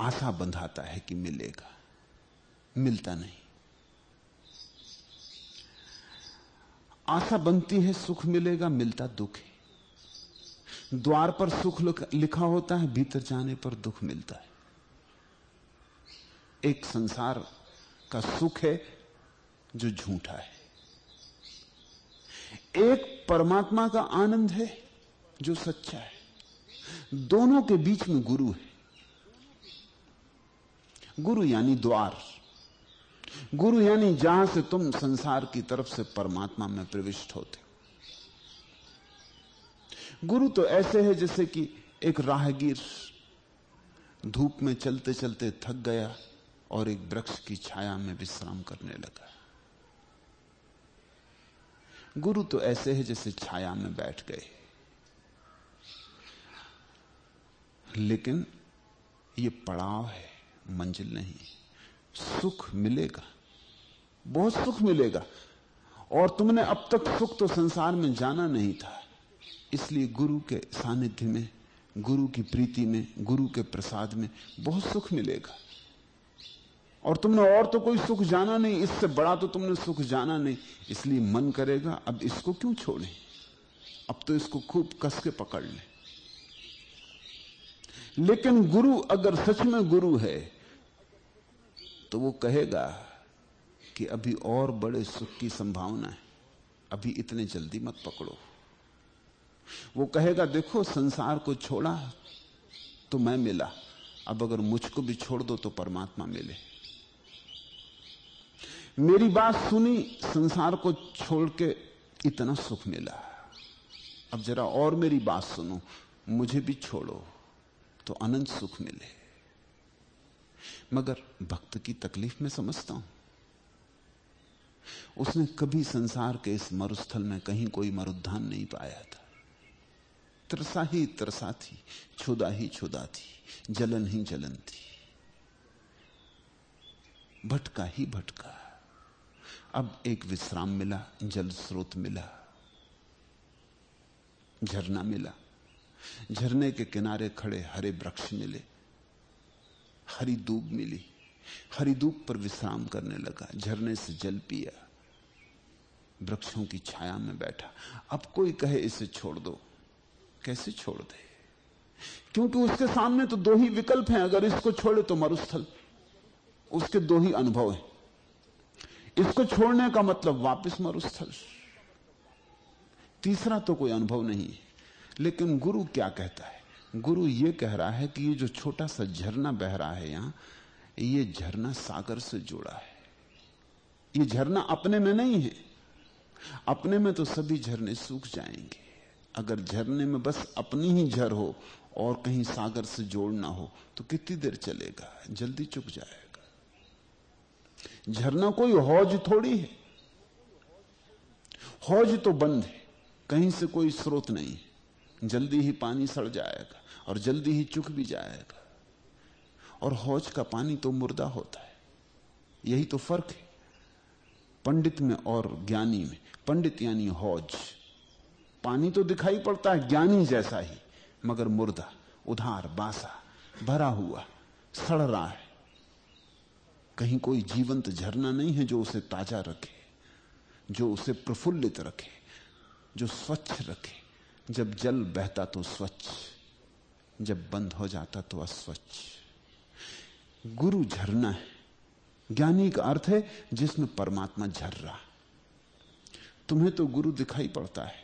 आशा बंधाता है कि मिलेगा, मिलता नहीं। आशा बनती है, सुख मिलेगा, मिलता दुख है। द्वार पर सुख लिखा होता है, भीतर जाने पर दुख मिलता है। एक संसार का सुख है जो झूठा है। एक परमात्मा का आनंद है जो सच्चा है। दोनों के बीच में गुरु है। गुरु यानी द्वार। गुरु यानी जहाँ से तुम संसार की तरफ़ से परमात्मा में प्रविष्ट होते गुरु तो ऐसे है जैसे कि एक राहगीर धूप में चलते चलते थक गया और एक वृक्ष की छाया में विश्राम करने लगा। गुरु तो ऐसे है जैसे छाया में बैठ गए। लेकिन ये पड़ाव है, मंजिल नहीं। सुख मिलेगा, बहुत सुख मिलेगा। और तुमने अब तक सुख तो संसार में जाना नहीं था। इसलिए गुरु के सानिध्य में, गुरु की प्रीति में, गुरु के प्रसाद में बहुत सुख मिलेगा। और तुमने और तो कोई सुख जाना नहीं, इससे बड़ा तो तुमने सुख जाना नहीं। इसलिए मन करेगा, अब इसको क्यों छोड़े? अब तो इसको खूब कस के पकड़ ले। लेकिन गुरु अगर सच में गुरु है तो वो कहेगा कि अभी और बड़े सुख की संभावना है। अभी इतने जल्दी मत पकड़ो। वो कहेगा, देखो, संसार को छोड़ा तो मैं मिला। अब अगर मुझको भी छोड़ दो तो परमात्मा मिले। मेरी बात सुनी, संसार को छोड़ के इतना सुख मिला। अब जरा और मेरी बात सुनो, मुझे भी छोड़ो तो अनंत सुख मिले। मगर भक्त की तकलीफ़ में समझता हूँ। उसने कभी संसार के इस मरुस्थल में कहीं कोई मरुद्धान नहीं पाया था। त्रसा ही त्रसा थी छुदा ही छुदा थी, जलन ही जलन थी। भटका ही भटका। अब एक विश्राम मिला, जल स्रोत मिला, झरना मिला। झरने के किनारे खड़े हरे वृक्ष मिले, हरी दूब मिली। हरी दूब पर विश्राम करने लगा, झरने से जल पिया, वृक्षों की छाया में बैठा। अब कोई कहे, इसे छोड़ दो। कैसे छोड़ दे? क्योंकि उसके सामने तो दो ही विकल्प हैं, अगर इसको छोड़े तो मरुस्थल। उसके दो ही अनुभव हैं। इसको छोड़ने का मतलब वापस मरुस्थल। तीसरा तो कोई अनुभव नहीं है। लेकिन गुरु क्या कहता है? गुरु ये कह रहा है कि ये जो छोटा सा झरना बह रहा है यहाँ, ये झरना सागर से जुड़ा है। ये झरना अपने में नहीं है। अपने में तो सभी झरने सूख जाएँगे। अगर झरने में बस अपनी ही झर हो और कहीं सागर से जोड़ना हो तो कितनी देर चलेगा? जल्दी चुक जाएगा। झरना कोई हौज थोड़ी है। हौज तो बंद है, कहीं से कोई स्रोत नहीं है। जल्दी ही पानी सड़ जाएगा और जल्दी ही चुक भी जाएगा। और हौज का पानी तो मुर्दा होता है। यही तो फ़र्क है। पंडित में और ज्ञानी में, पंडित यानी हौज। पानी तो दिखाई पड़ता है, ज्ञानी जैसा ही, मगर मुर्दा, उधार, बासा, भरा हुआ, सड़ रहा है। कहीं कोई जीवंत झरना नहीं है जो उसे ताज़ा रखे, जो उसे प्रफुल्लित रखे, जो स्वच्छ रखे। जब जल बहता तो स्वच्छ, जब बंद हो जाता तो अस्वच्छ। गुरु झरना है, ज्ञानी का अर्थ है जिसमें परमात्मा झर रहा। तुम्हें तो गुरु दिखाई पड़ता है,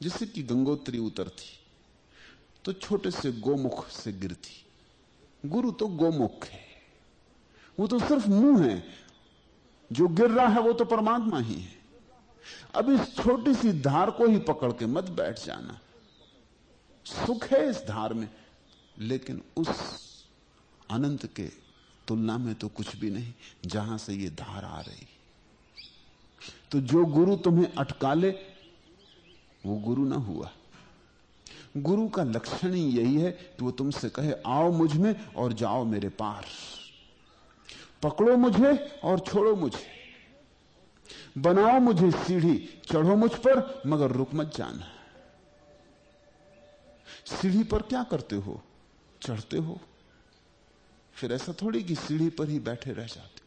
जिससे कि गंगोत्री उतरती तो छोटे से गोमुख से गिरती। गुरु तो गोमुख है। वो तो सिर्फ़ मुँह है। जो गिर रहा है वो तो परमात्मा ही है। अब इस छोटी सी धार को ही पकड़ के मत बैठ जाना। सुख है इस धार में, लेकिन उस अनंत के तुलना में तो कुछ भी नहीं, जहाँ से ये धार आ रही। तो जो गुरु तुम्हें अटका ले वो गुरु ना हुआ। गुरु का लक्षण ही यही है कि वो तुमसे कहे, आओ मुझमें और जाओ मेरे पार। पकड़ो मुझे और छोड़ो मुझे। बनाओ मुझे सीढ़ी, चढ़ो मुझ पर, मगर रुक मत जाना। सीढ़ी पर क्या करते हो? चढ़ते हो। फिर ऐसा थोड़ी कि सीढ़ी पर ही बैठे रह जाते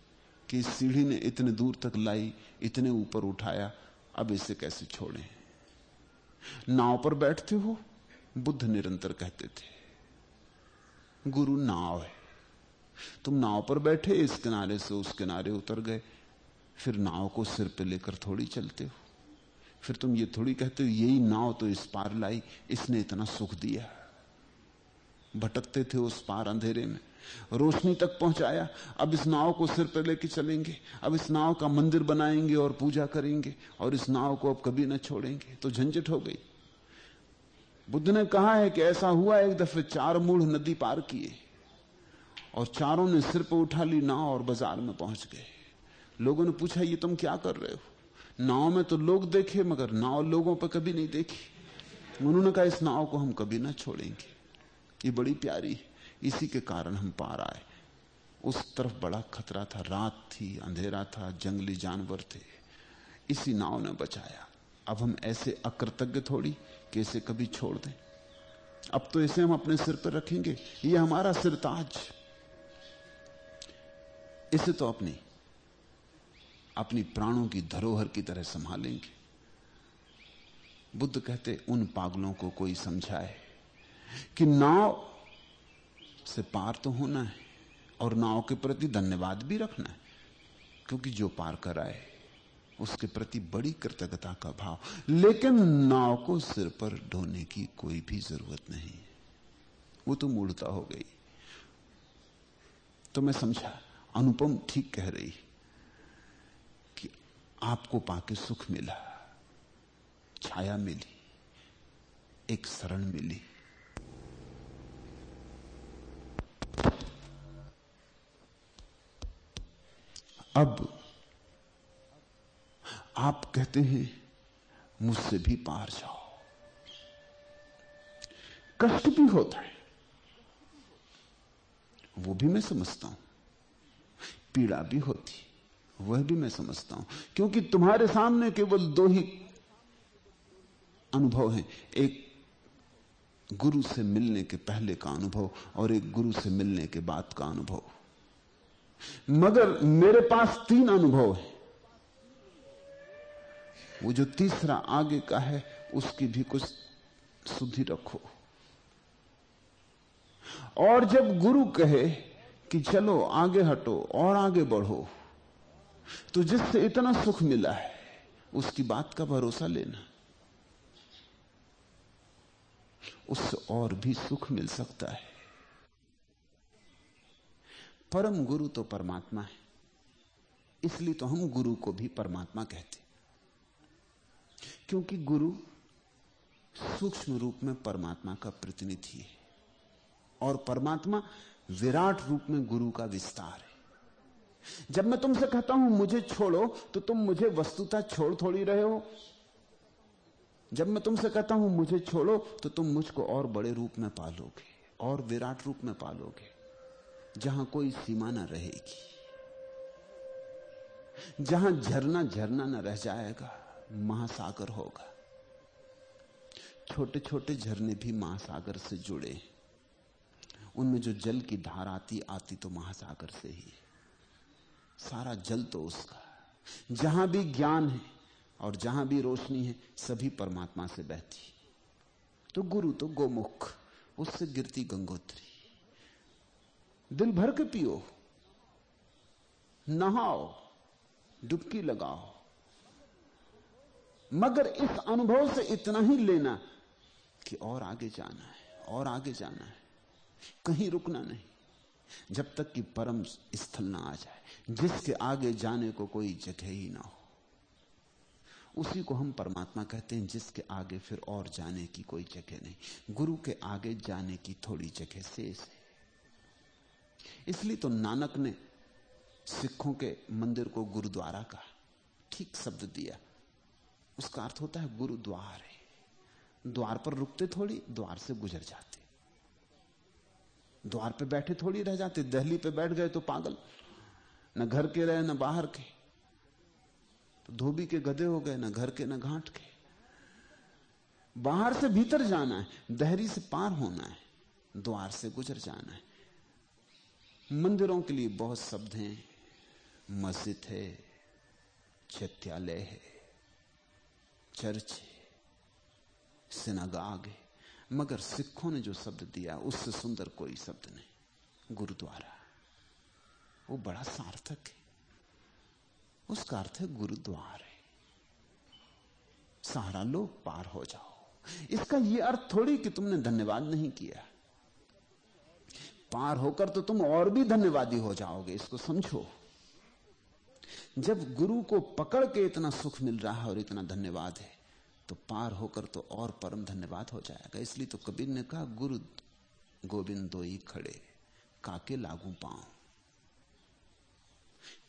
कि सीढ़ी ने इतने दूर तक लाई, इतने ऊपर उठाया, अब इसे कैसे छोड़े? नाव पर बैठते हो, बुद्ध निरंतर कहते थे, गुरु नाव है। तुम नाव पर बैठे, इस किनारे से उस किनारे उतर गए। फिर नाव को सिर पे लेकर थोड़ी चलते हो। फिर तुम ये थोड़ी कहते हो, यही नाव तो इस पार लाई, इसने इतना सुख दिया भटकते थे उस पार अंधेरे में। रोशनी तक पहुँचाया, अब इस नाव को सिर पर लेके चलेंगे, अब इस नाव का मंदिर बनाएँगे और पूजा करेंगे, और इस नाव को अब कभी ना छोड़ेंगे। तो झंझट हो गई। बुद्ध ने कहा है कि ऐसा हुआ, एक दफे चार मूढ़ नदी पार किए। और चारों ने सिर पर उठा ली नाव और बाज़ार में पहुँच गए। लोगों ने पूछा, ये तुम क्या कर रहे हो? नाव में तो लोग देखे, मगर नाव लोगों पर कभी नहीं देखी। उन्होंने कहा, इस नाव को हम कभी ना छोड़ेंगे। ये बड़ी प्यारी इसी के कारण हम पार आए। उस तरफ़ बड़ा खतरा था। रात थी, अंधेरा था, जंगली जानवर थे। इसी नाव ने बचाया। अब हम ऐसे अकृतज्ञ थोड़ी कि इसे कभी छोड़ दें। अब तो इसे हम अपने सिर पर रखेंगे। ये हमारा सिरताज इसे तो अपनी अपनी प्राणों की धरोहर की तरह संभालेंगे। बुद्ध कहते, उन पागलों को कोई समझाए कि नाव से पार तो होना है और नाव के प्रति धन्यवाद भी रखना है, क्योंकि जो पार कर आए उसके प्रति बड़ी कृतज्ञता का भाव। लेकिन नाव को सिर पर ढोने की कोई भी ज़रूरत नहीं। वो तो मूर्ता हो गई। तो मैं समझा अनुपम ठीक कह रही कि आपको पाके सुख मिला, छाया मिली, एक शरण मिली। अब आप कहते हैं, मुझसे भी पार जाओ। कष्ट भी होता है। वो भी मैं समझता हूँ। पीड़ा भी होती। वह भी मैं समझता हूँ। क्योंकि तुम्हारे सामने केवल दो ही अनुभव हैं। एक गुरु से मिलने के पहले का अनुभव और एक गुरु से मिलने के बाद का अनुभव। मगर मेरे पास तीन अनुभव है। वो जो तीसरा आगे का है, उसकी भी कुछ शुद्धि रखो। और जब गुरु कहे कि चलो आगे हटो और आगे बढ़ो। तो जिससे इतना सुख मिला है, उसकी बात का भरोसा लेना। उससे और भी सुख मिल सकता है। परम गुरु तो परमात्मा है। इसलिए तो हम गुरु को भी परमात्मा कहते क्योंकि गुरु सूक्ष्म रूप में परमात्मा का प्रतिनिधि है। और परमात्मा विराट रूप में गुरु का विस्तार है। जब मैं तुमसे कहता हूँ, मुझे छोड़ो तो तुम मुझे वस्तुता छोड़ थोड़ी रहे हो। जब मैं तुमसे कहता हूँ, मुझे छोड़ो तो तुम मुझको और बड़े रूप में पालोगे, और विराट रूप में पालोगे, जहाँ कोई सीमा न रहेगी। जहाँ झरना झरना न रह जाएगा, महासागर होगा। छोटे छोटे झरने भी महासागर से जुड़े उनमें जो जल की धार आती आती तो महासागर से ही। सारा जल तो उसका जहाँ भी ज्ञान है और जहाँ भी रोशनी है, सभी परमात्मा से बहती। तो गुरु तो गोमुख, उससे गिरती गंगोत्री। दिल भर के पियो, नहाओ, डुबकी लगाओ। मगर इस अनुभव से इतना ही लेना कि और आगे जाना है, और आगे जाना है। कहीं रुकना नहीं। जब तक कि परम स्थल ना आ जाए, जिसके आगे जाने को कोई जगह ही ना हो, उसी को हम परमात्मा कहते हैं, जिसके आगे फिर और जाने की कोई जगह नहीं। गुरु के आगे जाने की थोड़ी जगह शेष है। इसलिए तो नानक ने सिखों के मंदिर को गुरुद्वारा कहा ठीक शब्द दिया। उसका अर्थ होता है गुरुद्वार है। द्वार पर रुकते थोड़ी, द्वार से गुजर जाते। द्वार पे बैठे थोड़ी रह जाते, दहली पे बैठ गए तो पागल। न घर के रहे, न बाहर के। तो धोबी के गधे हो गए, न घर के, न घाट के। बाहर से भीतर जाना है, दहरी से पार होना है, द्वार से गुजर जाना है। मंदिरों के लिए बहुत शब्द हैं। मस्जिद है चैत्यालय है, चर्च है, सिनागाग है। मगर सिखों ने जो शब्द दिया, उससे सुंदर कोई शब्द नहीं। गुरुद्वारा। वो बड़ा सार्थक है। उसका अर्थ है गुरुद्वार। है सहारा लो पार हो जाओ। इसका यह अर्थ थोड़ी कि तुमने धन्यवाद नहीं किया। पार होकर तो तुम और भी धन्यवादी हो जाओगे, इसको समझो। जब गुरु को पकड़ के इतना सुख मिल रहा है और इतना धन्यवाद है तो पार होकर तो और परम धन्यवाद हो जाएगा। इसलिए तो कबीर ने कहा, गुरु गोविंद दो ही खड़े, काके लागू पाऊँ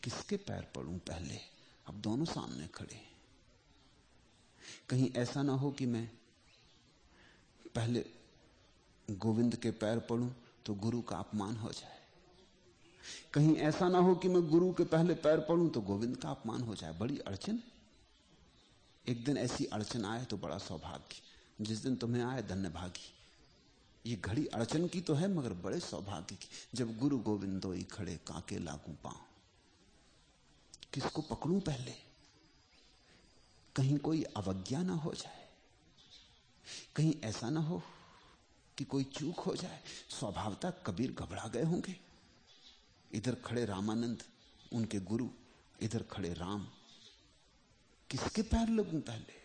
किसके पैर पड़ूं पहले? अब दोनों सामने खड़े। कहीं ऐसा ना हो कि मैं पहले गोविंद के पैर पड़ूं तो गुरु का अपमान हो जाए। कहीं ऐसा ना हो कि मैं गुरु के पहले पैर पड़ूं तो गोविंद का अपमान हो जाए। बड़ी अड़चन एक दिन ऐसी अड़चन आए तो बड़ा सौभाग्य। जिस दिन तुम्हें आए धन्य भागी ये घड़ी अड़चन की तो है, मगर बड़े सौभाग्य की। जब गुरु गोविंदो ही खड़े, काके लागू पाओ किसको पकड़ूं पहले? कहीं कोई अवज्ञा ना हो जाए। कहीं ऐसा ना हो कि कोई चूक हो जाए। स्वभावता कबीर घबरा गए होंगे। इधर खड़े रामानंद, उनके गुरु। इधर खड़े राम किसके पैर लगूं पहले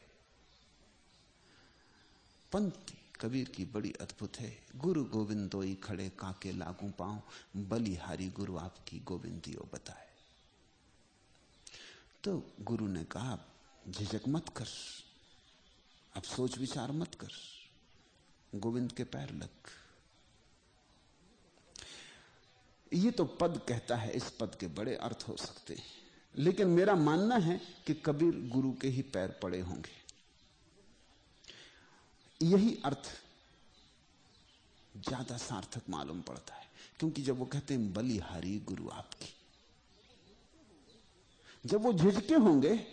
पंक्ति कबीर की बड़ी अद्भुत है। गुरु गोविंदो ही खड़े काके लागू पाओ बलिहारी गुरु आपकी गोविंदियो बताए। तो गुरु ने कहा, झिझक मत कर, अब सोच विचार मत कर, गोविंद के पैर लग। ये तो पद कहता है, इस पद के बड़े अर्थ हो सकते हैं। लेकिन मेरा मानना है कि कबीर गुरु के ही पैर पड़े होंगे। यही अर्थ ज़्यादा सार्थक मालूम पड़ता है, क्योंकि जब वो कहते हैं, बलिहारी गुरु आपकी। जब वो झिझके होंगे,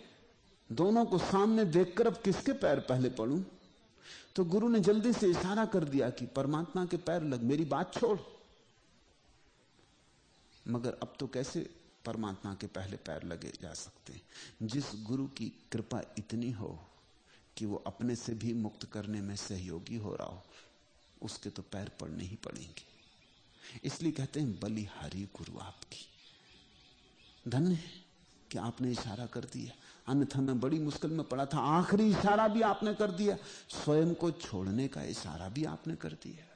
दोनों को सामने देखकर अब किसके पैर पहले पड़ूं? तो गुरु ने जल्दी से इशारा कर दिया कि, परमात्मा के पैर लग, मेरी बात छोड़। मगर अब तो कैसे परमात्मा के पहले पैर लगे जा सकते हैं। जिस गुरु की कृपा इतनी हो कि वो अपने से भी मुक्त करने में सहयोगी हो रहा हो, उसके तो पैर पड़ने ही पड़ेंगे। इसलिए कहते हैं, बलिहारी गुरु आपकी। धन्य है कि आपने इशारा कर दिया। अन्यथा मैं बड़ी मुश्किल में पड़ा था। आखिरी इशारा भी आपने कर दिया। स्वयं को छोड़ने का इशारा भी आपने कर दिया।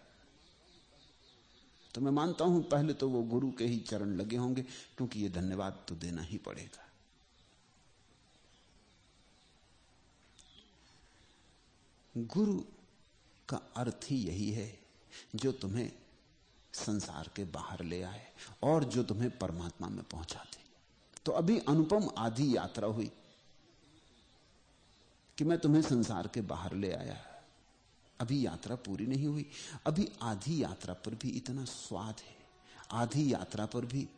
तो मैं मानता हूँ, पहले तो वो गुरु के ही चरण लगे होंगे, क्योंकि ये धन्यवाद तो देना ही पड़ेगा। गुरु का अर्थ ही यही है, जो तुम्हें संसार के बाहर ले आए और जो तुम्हें परमात्मा में पहुँचा दे। तो अभी अनुपम आधी यात्रा हुई कि मैं तुम्हें संसार के बाहर ले आया। अभी यात्रा पूरी नहीं हुई। अभी आधी यात्रा पर भी इतना स्वाद है। आधी यात्रा पर भी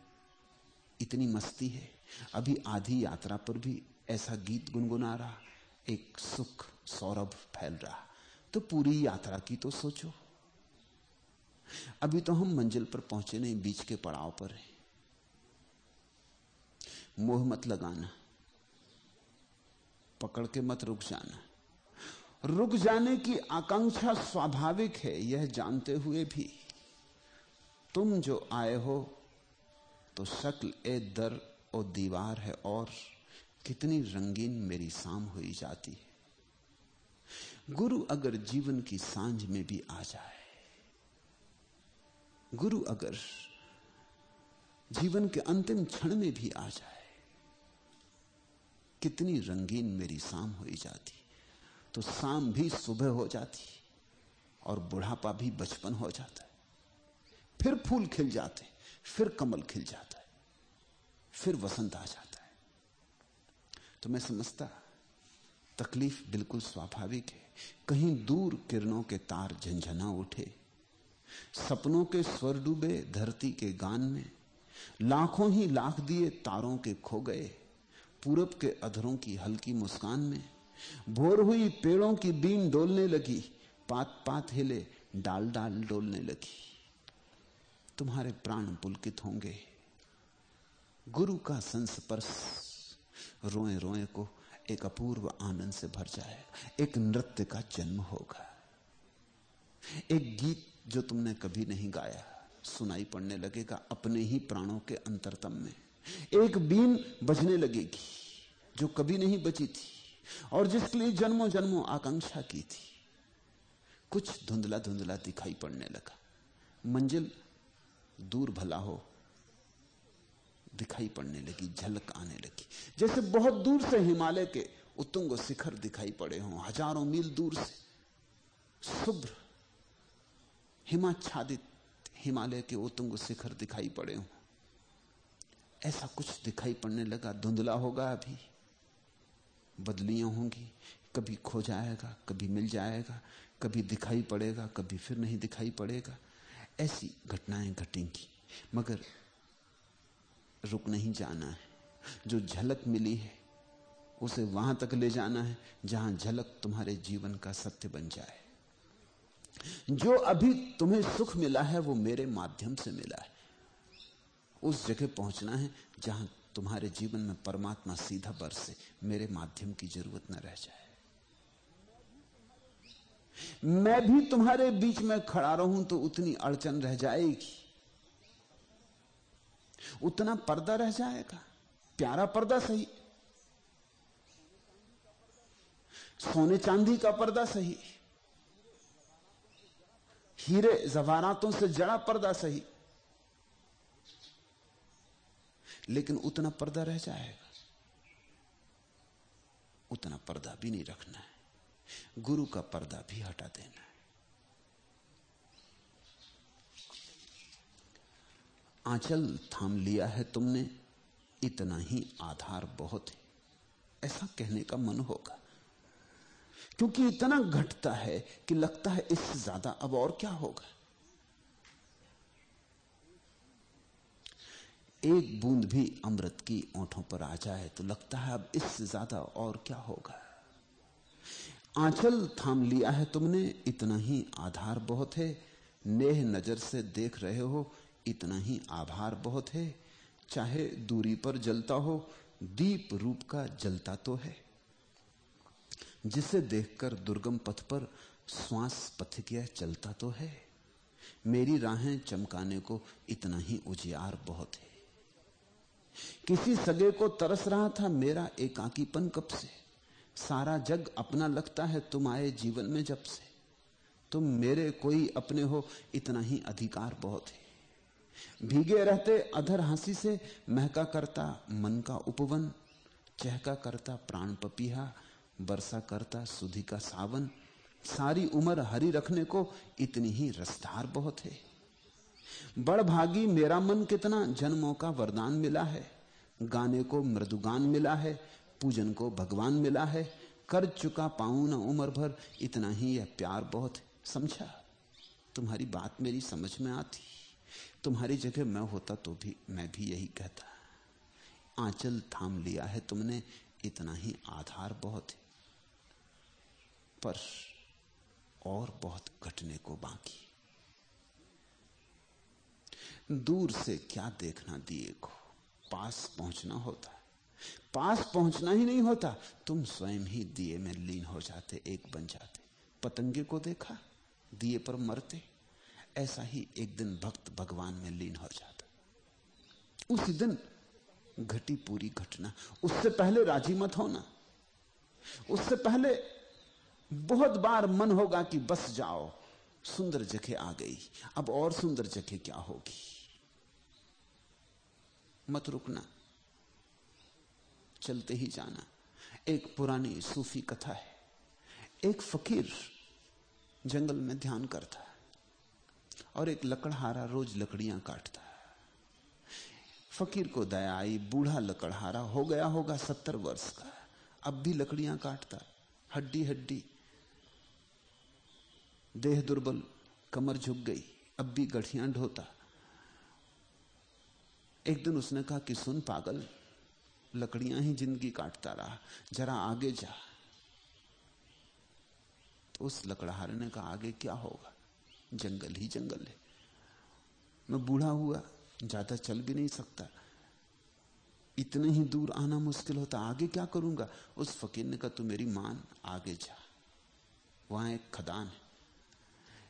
इतनी मस्ती है। अभी आधी यात्रा पर भी ऐसा गीत गुनगुना रहा, एक सुख सौरभ फैल रहा। तो पूरी यात्रा की तो सोचो। अभी तो हम मंजिल पर पहुँचे नहीं, बीच के पड़ाव पर हैं। मोह मत लगाना। पकड़ के मत रुक जाना। रुक जाने की आकांक्षा स्वाभाविक है, यह जानते हुए भी। तुम जो आए हो तो शक्ल ए दर और दीवार है और कितनी रंगीन मेरी शाम हुई जाती है। गुरु अगर जीवन की साँझ में भी आ जाए, गुरु अगर जीवन के अंतिम क्षण में भी आ जाए, कितनी रंगीन मेरी शाम हुई जाती तो शाम भी सुबह हो जाती और बुढ़ापा भी बचपन हो जाता है। फिर फूल खिल जाते फिर कमल खिल जाता है, फिर वसंत आ जाता है। तो मैं समझता, तकलीफ़ बिल्कुल स्वाभाविक है। कहीं दूर किरणों के तार झंझना उठे, सपनों के स्वर डूबे, धरती के गान में लाखों ही लाख दिए तारों के खो गए, पूरब के अधरों की हल्की मुस्कान में भोर हुई, पेड़ों की बीन डोलने लगी पात पात हिले डाल डाल डोलने लगी। तुम्हारे प्राण पुलकित होंगे। गुरु का संस्पर्श रोए रोए को एक अपूर्व आनंद से भर जाएगा एक नृत्य का जन्म होगा। एक गीत जो तुमने कभी नहीं गाया, सुनाई पड़ने लगेगा अपने ही प्राणों के अंतरतम में। एक बीन बजने लगेगी, जो कभी नहीं बची थी। और जिसके लिए जन्मों जन्मों आकांक्षा की थी। कुछ धुंधला धुंधला दिखाई पड़ने लगा। मंजिल दूर भला हो दिखाई पड़ने लगी, झलक आने लगी। जैसे बहुत दूर से हिमालय के उत्तुंग शिखर दिखाई पड़े हों, हज़ारों मील दूर से। शुभ्र, हिमाच्छादित हिमालय के उत्तुंग शिखर दिखाई पड़े हों। ऐसा कुछ दिखाई पड़ने लगा, धुंधला होगा अभी। बदलियाँ होंगी। कभी खो जाएगा, कभी मिल जाएगा, कभी दिखाई पड़ेगा, कभी फिर नहीं दिखाई पड़ेगा। ऐसी घटनाएँ घटेंगी, मगर रुक नहीं जाना है। जो झलक मिली है, उसे वहाँ तक ले जाना है, जहाँ झलक तुम्हारे जीवन का सत्य बन जाए। जो अभी तुम्हें सुख मिला है, वो मेरे माध्यम से मिला है। उस जगह पहुँचना है, जहाँ तुम्हारे जीवन में परमात्मा सीधा बरसे मेरे माध्यम की ज़रूरत न रह जाए। मैं भी तुम्हारे बीच में खड़ा रहूँ तो उतनी अड़चन रह जाएगी। उतना पर्दा रह जाएगा। प्यारा पर्दा सही। सोने चांदी का पर्दा सही। हीरे जवारातों से जड़ा पर्दा सही। लेकिन उतना पर्दा रह जाएगा। उतना पर्दा भी नहीं रखना है। गुरु का पर्दा भी हटा देना है। आंचल थाम लिया है तुमने, इतना ही आधार बहुत है। ऐसा कहने का मन होगा। क्योंकि इतना घटता है कि लगता है इससे ज़्यादा अब और क्या होगा? एक बूंद भी अमृत की ओंठों पर आ जाए तो लगता है अब इससे ज़्यादा और क्या होगा। आंचल थाम लिया है तुमने, इतना ही आधार बहुत है। नेह नज़र से देख रहे हो, इतना ही आभार बहुत है। चाहे दूरी पर जलता हो, दीप रूप का जलता तो है। जिसे देखकर दुर्गम पथ पर श्वास पथिकिया चलता तो है। मेरी राहें चमकाने को इतना ही उजियार बहुत है। किसी सगे को तरस रहा था, मेरा एकाकीपन कब से? सारा जग अपना लगता है, तुम आए जीवन में जब से। तुम मेरे कोई अपने हो, इतना ही अधिकार बहुत है। भीगे रहते अधर हँसी से, महका करता मन का उपवन, चहका करता प्राण पपीहा वर्षा करता सुधी का सावन। सारी उम्र हरी रखने को, इतनी ही रसधार बहुत है। बड़ भागी मेरा मन कितना जन्मों का वरदान मिला है। गाने को मृदुगान मिला है, पूजन को भगवान मिला है। कर चुका पाऊँ ना उम्र भर, इतना ही यह प्यार बहुत समझा? तुम्हारी बात मेरी समझ में आती। तुम्हारी जगह मैं होता तो भी, मैं भी यही कहता। आंचल थाम लिया है तुमने, इतना ही आधार बहुत है। पर और बहुत घटने को बाकी दूर से क्या देखना दिए को पास पहुँचना होता है। पास पहुँचना ही नहीं होता। तुम स्वयं ही दिए में लीन हो जाते, एक बन जाते। पतंगे को देखा, दिए पर मरते। ऐसा ही एक दिन भक्त भगवान में लीन हो जाता। उसी दिन घटी पूरी घटना। उससे पहले राज़ी मत होना। उससे पहले बहुत बार मन होगा कि बस जाओ, सुंदर जगह आ गई। अब और सुंदर जगह क्या होगी? मत रुकना। चलते ही जाना। एक पुरानी सूफी कथा है। एक फकीर जंगल में ध्यान करता है और एक लकड़हारा रोज लकड़ियाँ काटता है। फकीर को दया आई, बूढ़ा लकड़हारा हो गया होगा सत्तर वर्ष का। अब भी लकड़ियाँ काटता, हड्डी हड्डी। देह दुर्बल, कमर झुक गई, अब भी गठियाँ ढोता। एक दिन उसने कहा कि सुन पागल, लकड़ियाँ ही ज़िंदगी काटता रहा, जरा आगे जा। तो उस लकड़हारे ने कहा, आगे क्या होगा? जंगल ही जंगल है। मैं बूढ़ा हुआ, ज़्यादा चल भी नहीं सकता। इतने ही दूर आना मुश्किल होता, आगे क्या करूँगा? उस फकीर ने कहा, तू मेरी मान, आगे जा। वहाँ एक खदान है।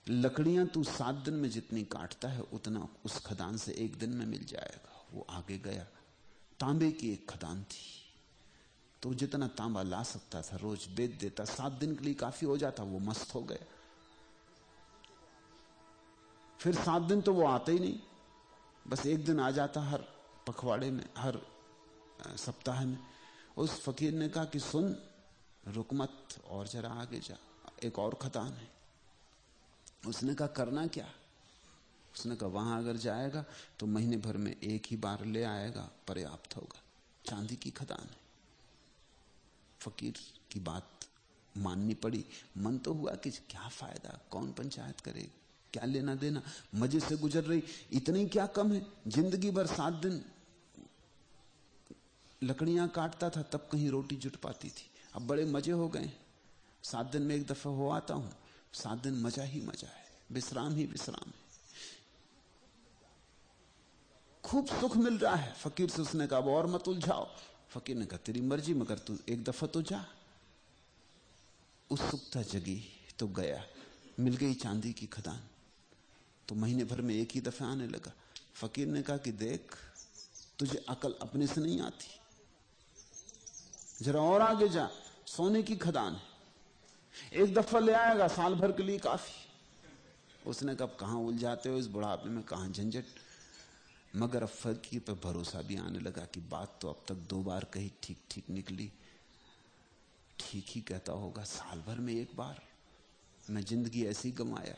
लकड़ियाँ तू सात दिन में जितनी काटता है, उतना उस खदान से एक दिन में मिल जाएगा। वो आगे गया। तांबे की एक खदान थी। तो जितना तांबा ला सकता था, रोज बेच देता, सात दिन के लिए काफ़ी हो जाता, वो मस्त हो गया। फिर सात दिन तो वो आते ही नहीं। बस एक दिन आ जाता हर पखवाड़े में, हर सप्ताह में। उस फकीर ने कहा कि सुन, रुक मत और जरा आगे जा। एक और खदान है। उसने कहा, करना क्या? उसने कहा वहाँ अगर जाएगा तो महीने भर में एक ही बार ले आएगा, पर्याप्त होगा। चांदी की खदान है। फकीर की बात माननी पड़ी। मन तो हुआ कि क्या फ़ायदा, कौन पंचायत करे? क्या लेना देना? मज़े से गुजर रही। इतनी क्या कम है? ज़िंदगी भर सात दिन लकड़ियाँ काटता था, तब कहीं रोटी जुट पाती थी। अब बड़े मज़े हो गए। सात दिन में एक दफ़ा हो आता हूँ। सात दिन मज़ा ही मज़ा है। विश्राम ही विश्राम। है खूब सुख मिल रहा है। फकीर से उसने कहा और मत उलझाओ। फकीर ने कहा, तेरी मर्ज़ी, मगर तू एक दफ़ा तो जा। उत्सुकता जगी तो गया। मिल गई चांदी की खदान। तो महीने भर में एक ही दफे आने लगा। फकीर ने कहा कि देख, तुझे अकल अपने से नहीं आती। जरा और आगे जा। सोने की खदान है। एक दफ़ा ले आएगा, साल भर के लिए काफ़ी। उसने कब कहा उलझाते हो? इस बुढ़ापे में कहा झंझट? मगर अब फकीर पर भरोसा भी आने लगा कि बात तो अब तक दो बार कही ठीक ठीक निकली। ठीक ही कहता होगा, साल भर में एक बार। मैं ज़िंदगी ऐसी गंवाया,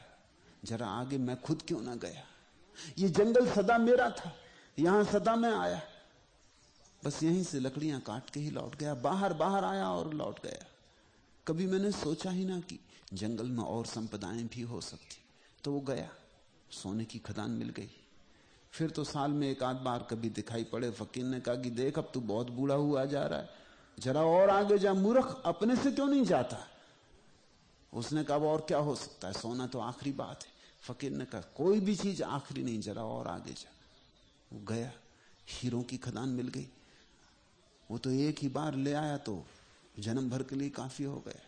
जरा आगे मैं खुद क्यों ना गया? ये जंगल सदा मेरा था, यहाँ सदा मैं आया। बस यहीं से लकड़ियाँ काट के ही लौट गया, बाहर बाहर आया और लौट गया। कभी मैंने सोचा ही ना कि जंगल में और संपदाएँ भी हो सकती तो वो गया, सोने की खदान मिल गई। फिर तो साल में एक आध बार कभी दिखाई पड़े। फकीर ने कहा कि देख, अब तू बहुत बूढ़ा हुआ जा रहा है। जरा और आगे जा, मूर्ख, अपने से क्यों नहीं जाता? उसने कहा और क्या हो सकता है? सोना तो आखिरी बात है। फकीर ने कहा, कोई भी चीज़ आखिरी नहीं, जरा और आगे जा। वो गया, हीरों की खदान मिल गई। वो तो एक ही बार ले आया तो जन्म भर के लिए काफ़ी हो गया।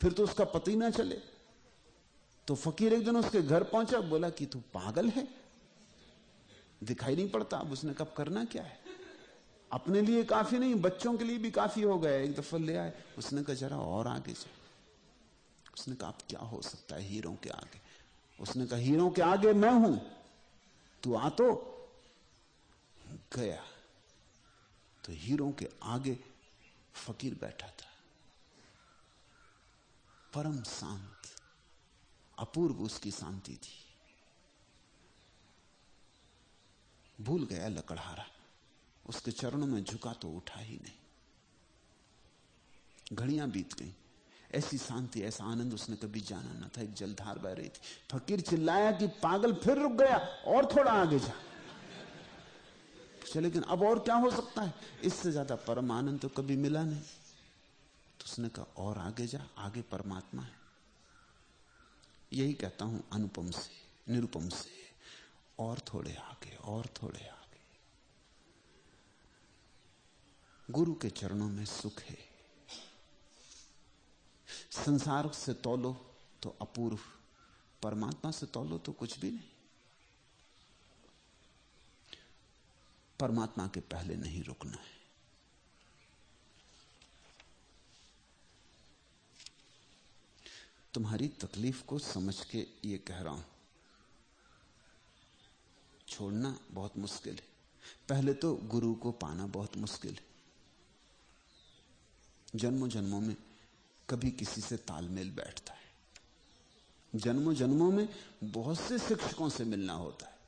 फिर तो उसका पति ना चले। तो फकीर एक दिन उसके घर पहुँचा, बोला कि तू पागल है? दिखाई नहीं पड़ता। अब उसने कब करना क्या है? अपने लिए काफ़ी नहीं, बच्चों के लिए भी काफ़ी हो गया एक दफ़ा ले आए। उसने कहा, जरा और आगे जा। उसने कहा, अब क्या हो सकता है हीरों के आगे? उसने कहा, हीरों के आगे मैं हूँ। तू आ तो। गया। तो हीरों के आगे फकीर बैठा था। परम शांत, अपूर्व उसकी शांति थी। भूल गया लकड़हारा। उसके चरणों में झुका तो उठा ही नहीं। घड़ियाँ बीत गई। ऐसी शांति, ऐसा आनंद उसने कभी जाना ना था। एक जलधार बह रही थी। फकीर चिल्लाया कि पागल, फिर रुक गया, और थोड़ा आगे जा। लेकिन अब और क्या हो सकता है? इससे ज़्यादा परम आनंद तो कभी मिला नहीं। तो उसने कहा, और आगे जा, आगे परमात्मा है। यही कहता हूँ अनुपम से, निरुपम से। और थोड़े आगे, और थोड़े आगे। गुरु के चरणों में सुख है। संसार से तोलो तो अपूर्व, परमात्मा से तोलो तो कुछ भी नहीं। परमात्मा के पहले नहीं रुकना है। तुम्हारी तकलीफ़ को समझ के ये कह रहा हूँ छोड़ना बहुत मुश्किल है। पहले तो गुरु को पाना बहुत मुश्किल है। जन्मों जन्मों में कभी किसी से तालमेल बैठता है। जन्मों जन्मों में बहुत से शिक्षकों से मिलना होता है,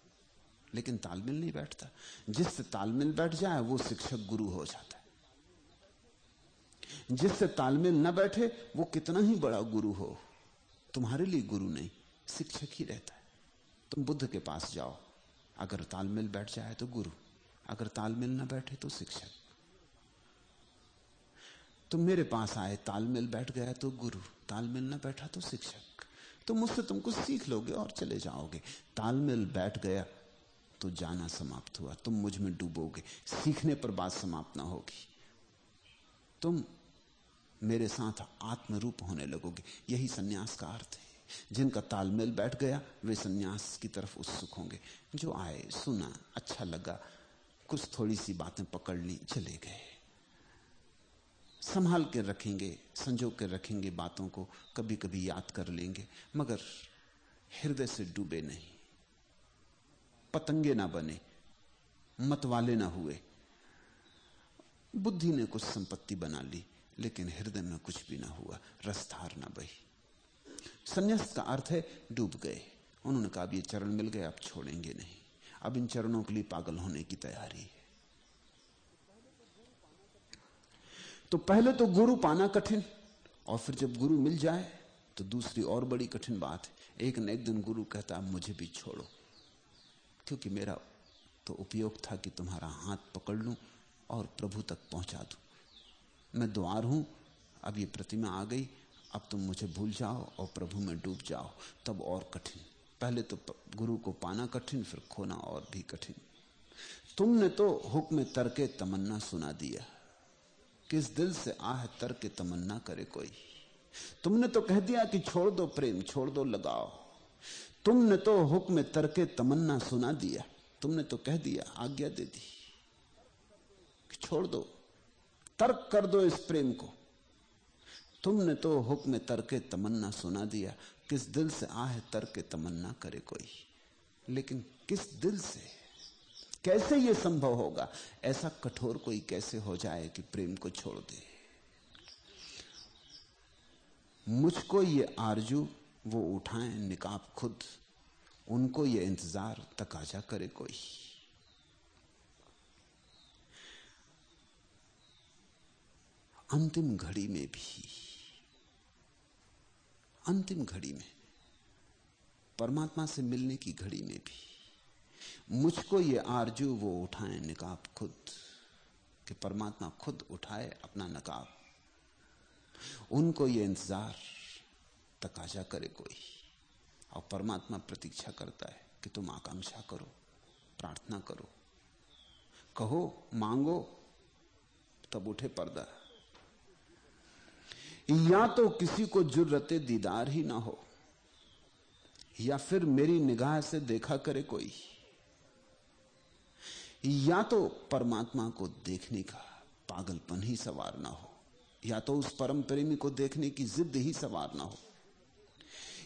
लेकिन तालमेल नहीं बैठता। जिससे तालमेल बैठ जाए, वो शिक्षक गुरु हो जाता है। जिससे तालमेल न बैठे, वो कितना ही बड़ा गुरु हो। तुम्हारे लिए गुरु नहीं, शिक्षक ही रहता है। तुम बुद्ध के पास जाओ। अगर तालमेल बैठ जाए तो गुरु, अगर तालमेल न बैठे तो शिक्षक। तुम मेरे पास आए, तालमेल बैठ गया तो गुरु, तालमेल न बैठा तो शिक्षक। तो मुझसे तुम कुछ सीख लोगे और चले जाओगे। तालमेल बैठ गया तो जाना समाप्त हुआ, तुम मुझमें डूबोगे, सीखने पर बात समाप्त ना होगी। तुम मेरे साथ आत्मरूप होने लगोगे, यही सन्यास का अर्थ है। जिनका तालमेल बैठ गया, वे सन्यास की तरफ़ उत्सुक होंगे। जो आए, सुना अच्छा लगा, कुछ थोड़ी सी बातें पकड़ ली, चले गए। संभाल के रखेंगे, संजो के रखेंगे बातों को कभी कभी याद कर लेंगे, मगर हृदय से डूबे नहीं। पतंगे ना बने मत वाले ना हुए। बुद्धि ने कुछ संपत्ति बना ली, लेकिन हृदय में कुछ भी ना हुआ रसधार ना बही। संन्यास का अर्थ है डूब गए। उन्होंने कहा, अब ये चरण मिल गए, अब छोड़ेंगे नहीं। अब इन चरणों के लिए पागल होने की तैयारी है। तो पहले तो गुरु पाना कठिन, और फिर जब गुरु मिल जाए तो दूसरी और बड़ी कठिन बात है। एक न एक दिन गुरु कहता मुझे भी छोड़ो। क्योंकि मेरा तो उपयोग था कि तुम्हारा हाथ पकड़ लूँ और प्रभु तक पहुँचा दूँ। मैं द्वार हूँ, अब ये प्रतिमा आ गई अब तुम मुझे भूल जाओ और प्रभु में डूब जाओ। तब और कठिन। पहले तो गुरु को पाना कठिन, फिर खोना और भी कठिन। तुमने तो हुक्म तरके तमन्ना सुना दिया। किस दिल से आह तरके तमन्ना करे कोई? तुमने तो कह दिया कि छोड़ दो प्रेम, छोड़ दो लगाओ तुमने तो हुक्म तरके तमन्ना सुना दिया। तुमने तो कह दिया, आज्ञा दे दी छोड़ दो। तर्क कर दो इस प्रेम को। तुमने तो हुक्म तरके तमन्ना सुना दिया। किस दिल से आह तरके तमन्ना करे कोई? लेकिन किस दिल से? कैसे यह संभव होगा? ऐसा कठोर कोई कैसे हो जाए कि प्रेम को छोड़ दे? मुझको ये आरज़ू, वो उठाए, निकाब खुद। उनको ये इंतज़ार, तकाजा करे कोई? अंतिम घड़ी में भी। अंतिम घड़ी में, परमात्मा से मिलने की घड़ी में भी, मुझको ये आरज़ू वो उठाए निकाब खुद, कि परमात्मा खुद उठाए अपना नकाब। उनको ये इंतज़ार, तकाजा करे कोई, और परमात्मा प्रतीक्षा करता है कि तुम आकांक्षा करो, प्रार्थना करो। कहो, मांगो, तब उठे पर्दा। या तो किसी को जुर्रते दीदार ही ना हो, या फिर मेरी निगाह से देखा करे कोई, या तो परमात्मा को देखने का पागलपन ही सवार ना हो, या तो उस परम प्रेमी को देखने की जिद ही सवार ना हो,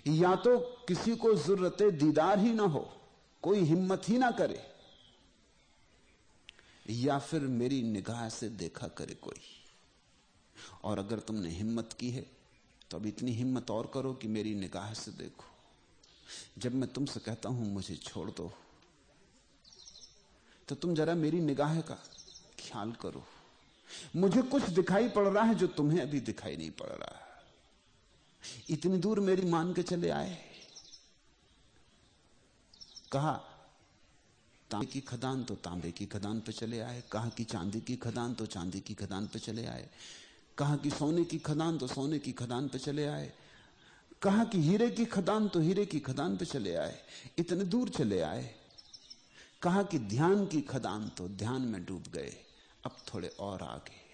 या तो किसी को ज़रूरत दीदार ही ना हो, कोई हिम्मत ही ना करे, या फिर मेरी निगाह से देखा करे कोई। और अगर तुमने हिम्मत की है तो अब इतनी हिम्मत और करो कि मेरी निगाह से देखो। जब मैं तुमसे कहता हूँ, मुझे छोड़ दो तो तुम जरा मेरी निगाह का ख्याल करो। मुझे कुछ दिखाई पड़ रहा है जो तुम्हें अभी दिखाई नहीं पड़ रहा इतनी दूर मेरी मान के चले आए। कहा, तांबे की खदान तो तांबे की खदान पे चले आए। कहा कि चांदी की खदान तो चांदी की खदान पे चले आए। कहा कि सोने की खदान तो सोने की खदान पे चले आए। कहा कि हीरे की खदान तो हीरे की खदान पे चले आए। इतने दूर चले आए। कहा कि ध्यान की खदान तो ध्यान में डूब गए। अब थोड़े और आगे।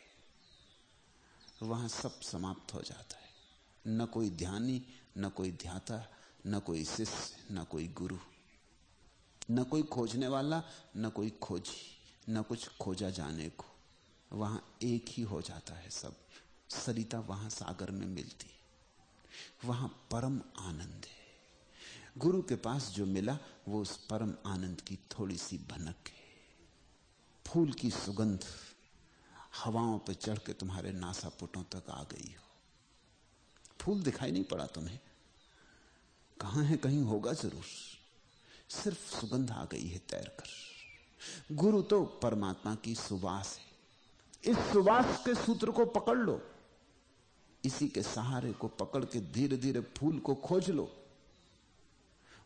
वहाँ सब समाप्त हो जाता है। न कोई ध्यानी, न कोई ध्याता, न कोई शिष्य, न कोई गुरु। न कोई खोजने वाला, न कोई खोजी, न कुछ खोजा जाने को। वहाँ एक ही हो जाता है सब। सरिता वहाँ सागर में मिलती वहाँ परम आनंद है। गुरु के पास जो मिला, वो उस परम आनंद की थोड़ी सी भनक है। फूल की सुगंध हवाओं पर चढ़ के तुम्हारे नासापुटों तक आ गई हो। फूल दिखाई नहीं पड़ा तुम्हें। कहाँ है, कहीं होगा ज़रूर। सिर्फ़ सुगंध आ गई है तैरकर गुरु तो परमात्मा की सुवास है। इस सुवास के सूत्र को पकड़ लो। इसी के सहारे को पकड़ के धीरे धीरे फूल को खोज लो।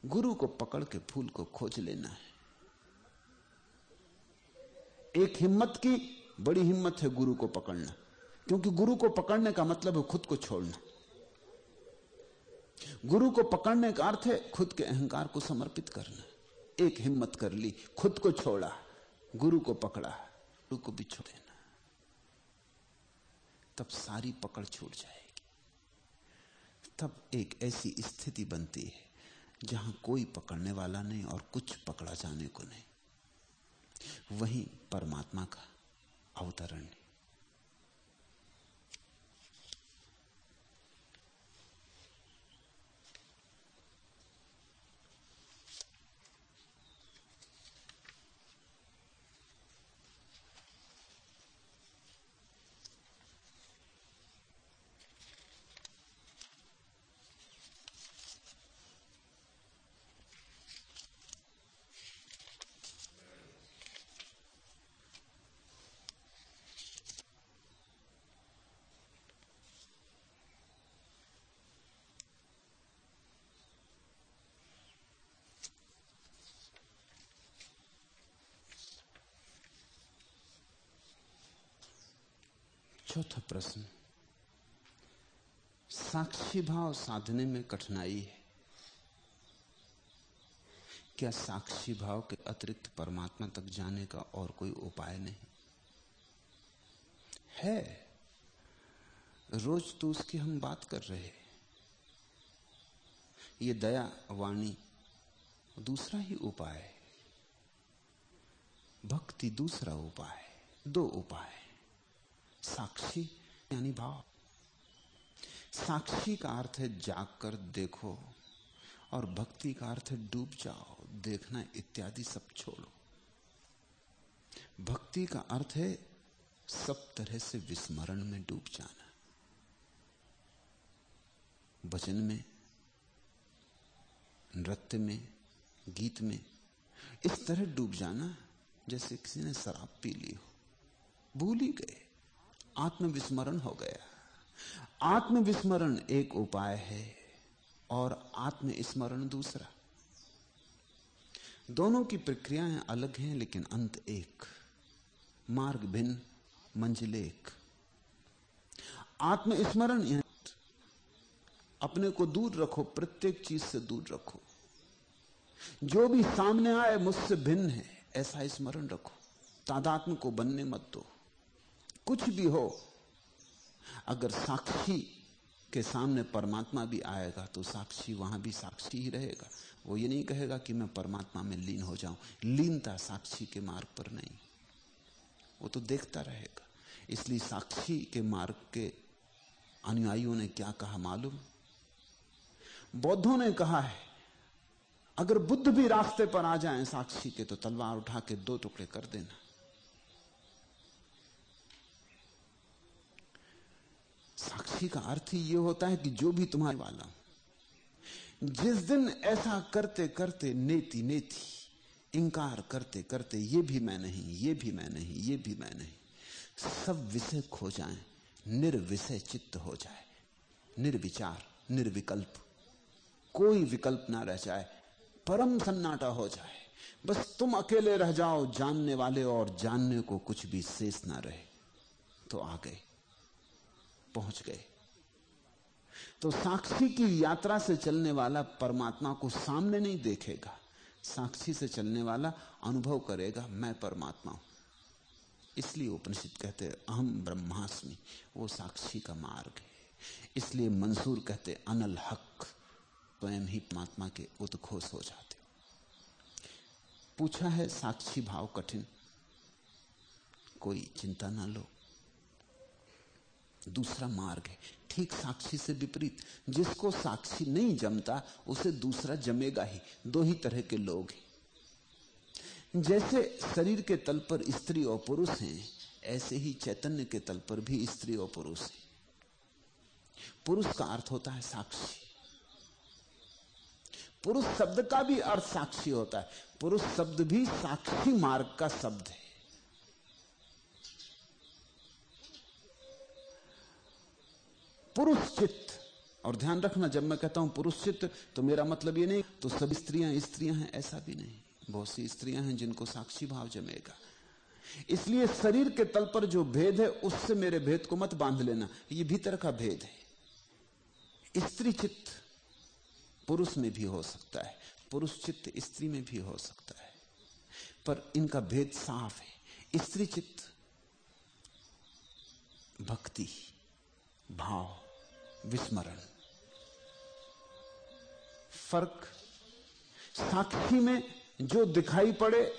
गुरु को पकड़ के फूल को खोज लेना है। एक हिम्मत की, बड़ी हिम्मत है गुरु को पकड़ना। क्योंकि गुरु को पकड़ने का मतलब है खुद को छोड़ना। गुरु को पकड़ने का अर्थ है खुद के अहंकार को समर्पित करना। एक हिम्मत कर ली, खुद को छोड़ा, गुरु को पकड़ा, गुरु को भी छोड़ देना। तब सारी पकड़ छूट जाएगी। तब एक ऐसी स्थिति बनती है जहाँ कोई पकड़ने वाला नहीं और कुछ पकड़ा जाने को नहीं। वही परमात्मा का अवतरण है चौथा प्रश्न। साक्षी भाव साधने में कठिनाई है। क्या साक्षी भाव के अतिरिक्त परमात्मा तक जाने का और कोई उपाय नहीं? है। रोज तो उसकी हम बात कर रहे हैं। ये दया वाणी दूसरा ही उपाय भक्ति दूसरा उपाय दो उपाय साक्षी यानी भाव। साक्षी का अर्थ है जागकर देखो और भक्ति का अर्थ है डूब जाओ, देखना इत्यादि सब छोड़ो। भक्ति का अर्थ है सब तरह से विस्मरण में डूब जाना। वचन में, नृत्य में, गीत में इस तरह डूब जाना जैसे किसी ने शराब पी ली हो, भूल ही गए। आत्मविस्मरण हो गया। आत्मविस्मरण एक उपाय है और आत्मस्मरण दूसरा। दोनों की प्रक्रियाएँ अलग हैं, लेकिन अंत एक। मार्ग भिन्न, मंजिल एक। आत्मस्मरण अपने को दूर रखो, प्रत्येक चीज़ से दूर रखो। जो भी सामने आए, मुझसे भिन्न है, ऐसा स्मरण रखो। तादात्म को बनने मत दो। कुछ भी हो, अगर साक्षी के सामने परमात्मा भी आएगा तो साक्षी वहाँ भी साक्षी ही रहेगा। वो ये नहीं कहेगा कि मैं परमात्मा में लीन हो जाऊँ। लीनता साक्षी के मार्ग पर नहीं। वो तो देखता रहेगा। इसलिए साक्षी के मार्ग के अनुयायियों ने क्या कहा मालूम? बौद्धों ने कहा है, अगर बुद्ध भी रास्ते पर आ जाएँ साक्षी के तो तलवार उठा के दो टुकड़े कर देना। साक्षी का अर्थ ही यह होता है कि जो भी तुम्हारे वाला, जिस दिन ऐसा करते करते नेति नेति, इंकार करते करते ये भी मैं नहीं, ये भी मैं नहीं, ये भी मैं नहीं, सब विषय खो जाए, निर्विषय चित्त हो जाए, निर्विचार, निर्विकल्प। कोई विकल्प ना रह जाए, परम सन्नाटा हो जाए। बस तुम अकेले रह जाओ, जानने वाले और जानने को कुछ भी शेष ना रहे। तो आ गए। पहुँच गए। तो साक्षी की यात्रा से चलने वाला परमात्मा को सामने नहीं देखेगा। साक्षी से चलने वाला अनुभव करेगा, मैं परमात्मा हूँ। इसलिए उपनिषद कहते अहम ब्रह्मास्मि, वो साक्षी का मार्ग है। इसलिए मंसूर कहते अनल हक, स्वयं ही परमात्मा के उदघोष हो जाते। पूछा है, साक्षी भाव कठिन, कोई चिंता ना लो। दूसरा मार्ग है। ठीक साक्षी से विपरीत, जिसको साक्षी नहीं जमता, उसे दूसरा जमेगा ही। दो ही तरह के लोग हैं। जैसे शरीर के तल पर स्त्री और पुरुष हैं, ऐसे ही चैतन्य के तल पर भी स्त्री और पुरुष है। पुरुष का अर्थ होता है साक्षी। पुरुष शब्द का भी अर्थ साक्षी होता है। पुरुष शब्द भी साक्षी मार्ग का शब्द है। पुरुष चित्त और ध्यान रखना, जब मैं कहता हूँ पुरुष चित्त तो मेरा मतलब ये नहीं तो सब स्त्रियाँ स्त्रियाँ हैं, ऐसा भी नहीं। बहुत सी स्त्रियाँ हैं जिनको साक्षी भाव जमेगा। इसलिए शरीर के तल पर जो भेद है, उससे मेरे भेद को मत बाँध लेना। ये भीतर का भेद है। स्त्री चित्त पुरुष में भी हो सकता है पुरुष चित्त स्त्री में भी हो सकता है। पर इनका भेद साफ़ है। स्त्री चित्त भक्ति। भाव, विस्मरण। फ़र्क साक्षी में जो दिखाई पड़े,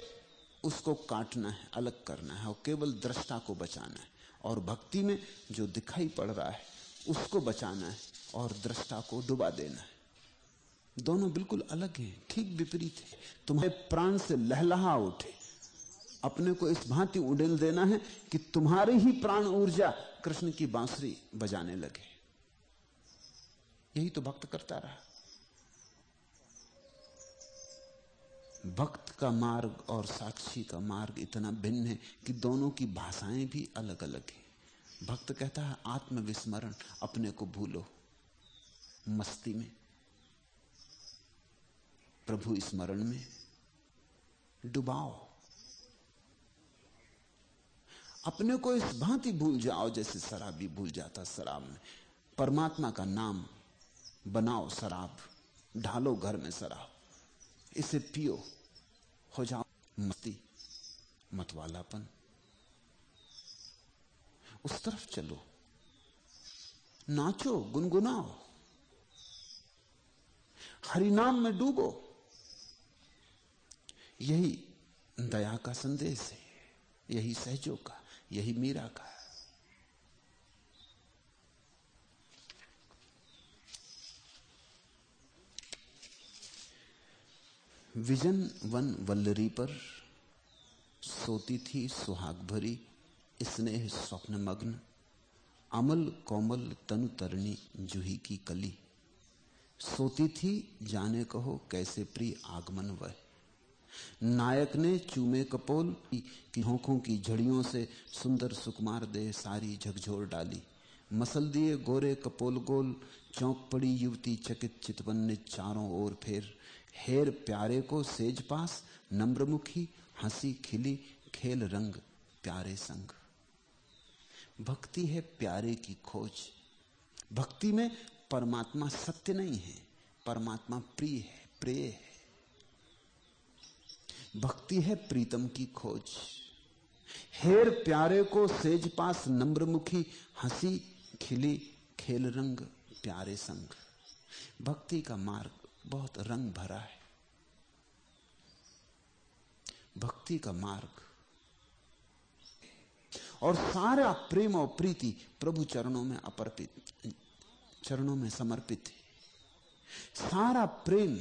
उसको काटना है, अलग करना है, और केवल दृष्टा को बचाना है, और भक्ति में जो दिखाई पड़ रहा है, उसको बचाना है, और दृष्टा को डुबा देना है। दोनों बिल्कुल अलग हैं, ठीक विपरीत है। तुम्हारे प्राण से लहलहा उठे अपने को इस भांति उड़ेल देना है कि तुम्हारी ही प्राण ऊर्जा कृष्ण की बांसुरी बजाने लगे। यही तो भक्त करता रहा। भक्त का मार्ग और साक्षी का मार्ग इतना भिन्न है कि दोनों की भाषाएँ भी अलग अलग हैं। भक्त कहता है, आत्मविस्मरण अपने को भूलो। मस्ती में, प्रभु स्मरण में डुबाओ। अपने को इस भांति भूल जाओ जैसे शराबी भूल जाता शराब में। परमात्मा का नाम बनाओ शराब, ढालो घर में शराब। इसे पियो, हो जाओ मस्ती, मतवालापन। उस तरफ़ चलो, नाचो, गुनगुनाओ। हरिनाम में डूबो। यही दया का संदेश है, यही सहजों का। यही मीरा का है। विजन वन वल्लरी पर सोती थी सुहाग भरी स्नेह स्वप्न मग्न, अमल कोमल तनु तरणी जूही की कली। सोती थी, जाने कहो कैसे प्रिय आगमन वह। नायक ने चूमे कपोल की होंखों की झड़ियों से सुंदर सुकुमार दे सारी झकझोर डाली। मसल दिए गोरे कपोल गोल, चौंक पड़ी युवती चकित चितवन ने चारों ओर फेर। हेर प्यारे को सेज पास, नम्रमुखी हँसी खिली खेल रंग प्यारे संग। भक्ति है प्यारे की खोज। भक्ति में परमात्मा सत्य नहीं है, परमात्मा प्रिय है, प्रेय है। भक्ति है प्रीतम की खोज। हेर प्यारे को सेज पास नम्रमुखी, हँसी खिली खेल रंग प्यारे संग। भक्ति का मार्ग बहुत रंग भरा है। भक्ति का मार्ग। और सारा प्रेम और प्रीति प्रभु चरणों में अपर्पित, चरणों में समर्पित है। सारा प्रेम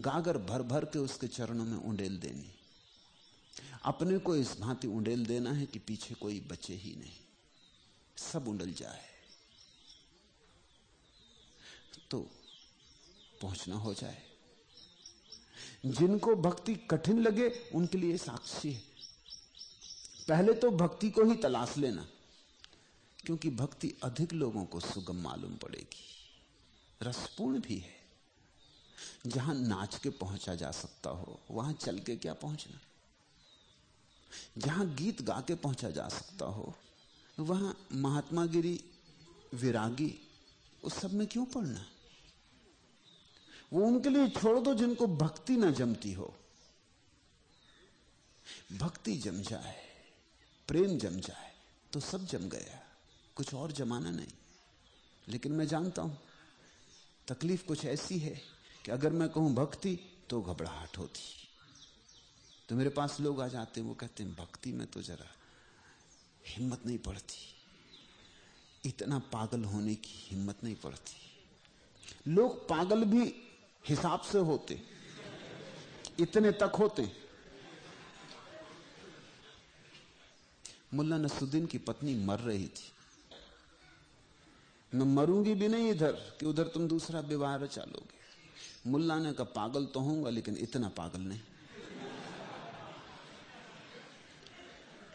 गागर भर भर के उसके चरणों में उंडेल देनी। अपने को इस भांति उंडेल देना है कि पीछे कोई बचे ही नहीं। सब उंडल जाए। तो पहुँचना हो जाए। जिनको भक्ति कठिन लगे, उनके लिए साक्षी है। पहले तो भक्ति को ही तलाश लेना, क्योंकि भक्ति अधिक लोगों को सुगम मालूम पड़ेगी। रसपूर्ण भी है। जहाँ नाच के पहुँचा जा सकता हो, वहाँ चल के क्या पहुँचना? जहाँ गीत गा के पहुँचा जा सकता हो, वहाँ महात्मा गिरी, विरागी, उस सब में क्यों पढ़ना वो उनके लिए छोड़ दो जिनको भक्ति ना जमती हो। भक्ति जम जाए, प्रेम जम जाए तो सब जम गया। कुछ और जमाना नहीं। लेकिन मैं जानता हूँ, तकलीफ़ कुछ ऐसी है कि अगर मैं कहूँ भक्ति तो घबराहट होती। तो मेरे पास लोग आ जाते हैं, वो कहते हैं, भक्ति में तो जरा हिम्मत नहीं पड़ती। इतना पागल होने की हिम्मत नहीं पड़ती। लोग पागल भी हिसाब से होते, इतने तक होते। मुल्ला नसुद्दीन की पत्नी मर रही थी। मैं मरूँगी भी नहीं इधर, कि उधर तुम दूसरा विवाह रचा लोगे मुल्ला ने कहा पागल तो होऊँगा, लेकिन इतना पागल नहीं।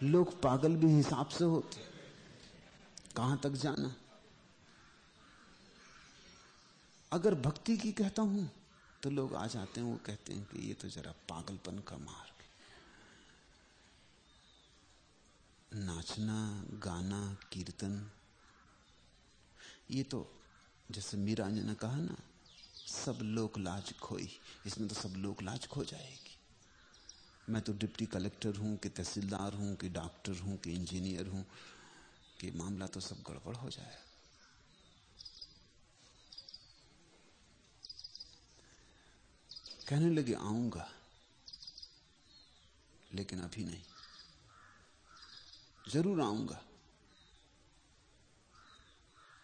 लोग पागल भी हिसाब से होते कहाँ तक जाना? अगर भक्ति की कहता हूँ तो लोग आ जाते हैं, वो कहते हैं कि ये तो जरा पागलपन का मार्ग नाचना, गाना, कीर्तन, ये तो जैसे मीरा ने कहा ना सब लोक लाज खोई। इसमें तो सब लोक लाज खो जाएगी। मैं तो डिप्टी कलेक्टर हूँ, कि तहसीलदार हूँ, कि डॉक्टर हूँ, कि इंजीनियर हूँ, कि मामला तो सब गड़बड़ हो जाए। कहने लगे, आऊँगा, लेकिन अभी नहीं। ज़रूर आऊँगा।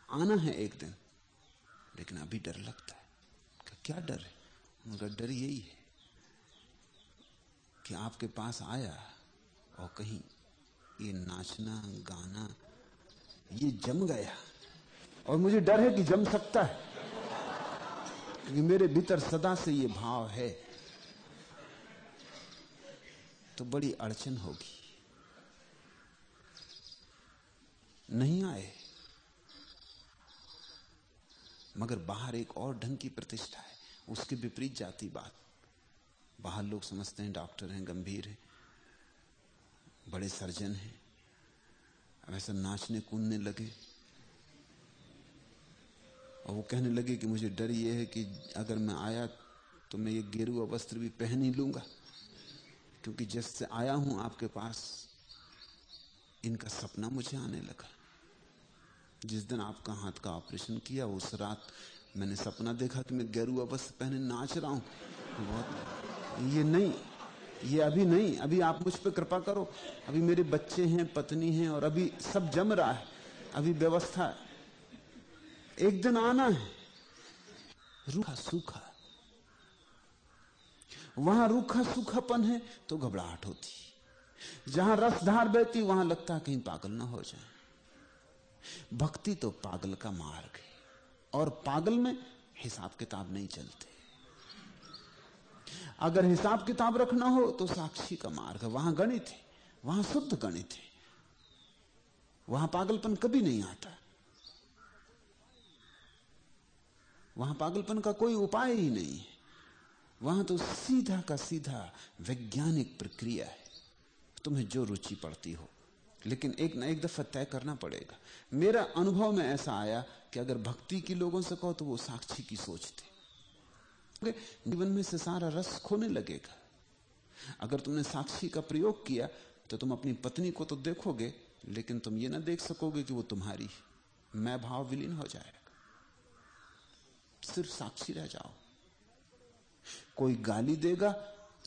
आना है एक दिन, लेकिन अभी डर लगता है। क्या डर है? उनका डर यही है कि आपके पास आया और कहीं ये नाचना, गाना, ये जम गया। और मुझे डर है कि जम सकता है। क्योंकि मेरे भीतर सदा से ये भाव है। तो बड़ी अड़चन होगी। नहीं आए, मगर बाहर एक और ढंग की प्रतिष्ठा है। उसके विपरीत जाती बात। बाहर लोग समझते हैं, डॉक्टर हैं, गंभीर हैं, बड़े सर्जन हैं। वैसे नाचने, कूदने लगे। और वो कहने लगे कि मुझे डर ये है कि अगर मैं आया तो मैं ये गेरुआ वस्त्र भी पहन ही लूँगा। क्योंकि जैसे आया हूँ आपके पास, इनका सपना मुझे आने लगा। जिस दिन आपका हाथ का ऑपरेशन किया, उस रात मैंने सपना देखा कि मैं गेरुआ वस्त्र पहने नाच रहा हूँ। बहुत ये नहीं, ये अभी नहीं, अभी आप मुझ पर कृपा करो। अभी मेरे बच्चे हैं, पत्नी हैं और अभी सब जम रहा है। अभी व्यवस्था, एक दिन आना है। रूखा सूखा, वहाँ रूखा सूखापन है तो घबराहट होती। जहाँ रसधार बहती, वहाँ लगता कहीं पागल ना हो जाए। भक्ति तो पागल का मार्ग है। और पागल में हिसाब किताब नहीं चलते। अगर हिसाब किताब रखना हो तो साक्षी का मार्ग, वहाँ गणित है, वहाँ शुद्ध गणित है। वहाँ पागलपन कभी नहीं आता। वहाँ पागलपन का कोई उपाय ही नहीं है। वहाँ तो सीधा का सीधा वैज्ञानिक प्रक्रिया है। तुम्हें जो रुचि पड़ती हो, लेकिन एक ना एक दफ़ा तय करना पड़ेगा। मेरा अनुभव में ऐसा आया कि अगर भक्ति की लोगों से कहो तो वो साक्षी की सोचते जीवन में से सारा रस खोने लगेगा। अगर तुमने साक्षी का प्रयोग किया तो तुम अपनी पत्नी को तो देखोगे, लेकिन तुम ये ना देख सकोगे कि वो तुम्हारी मैं भाव विलीन हो जाएगा। सिर्फ़ साक्षी रह जाओ। कोई गाली देगा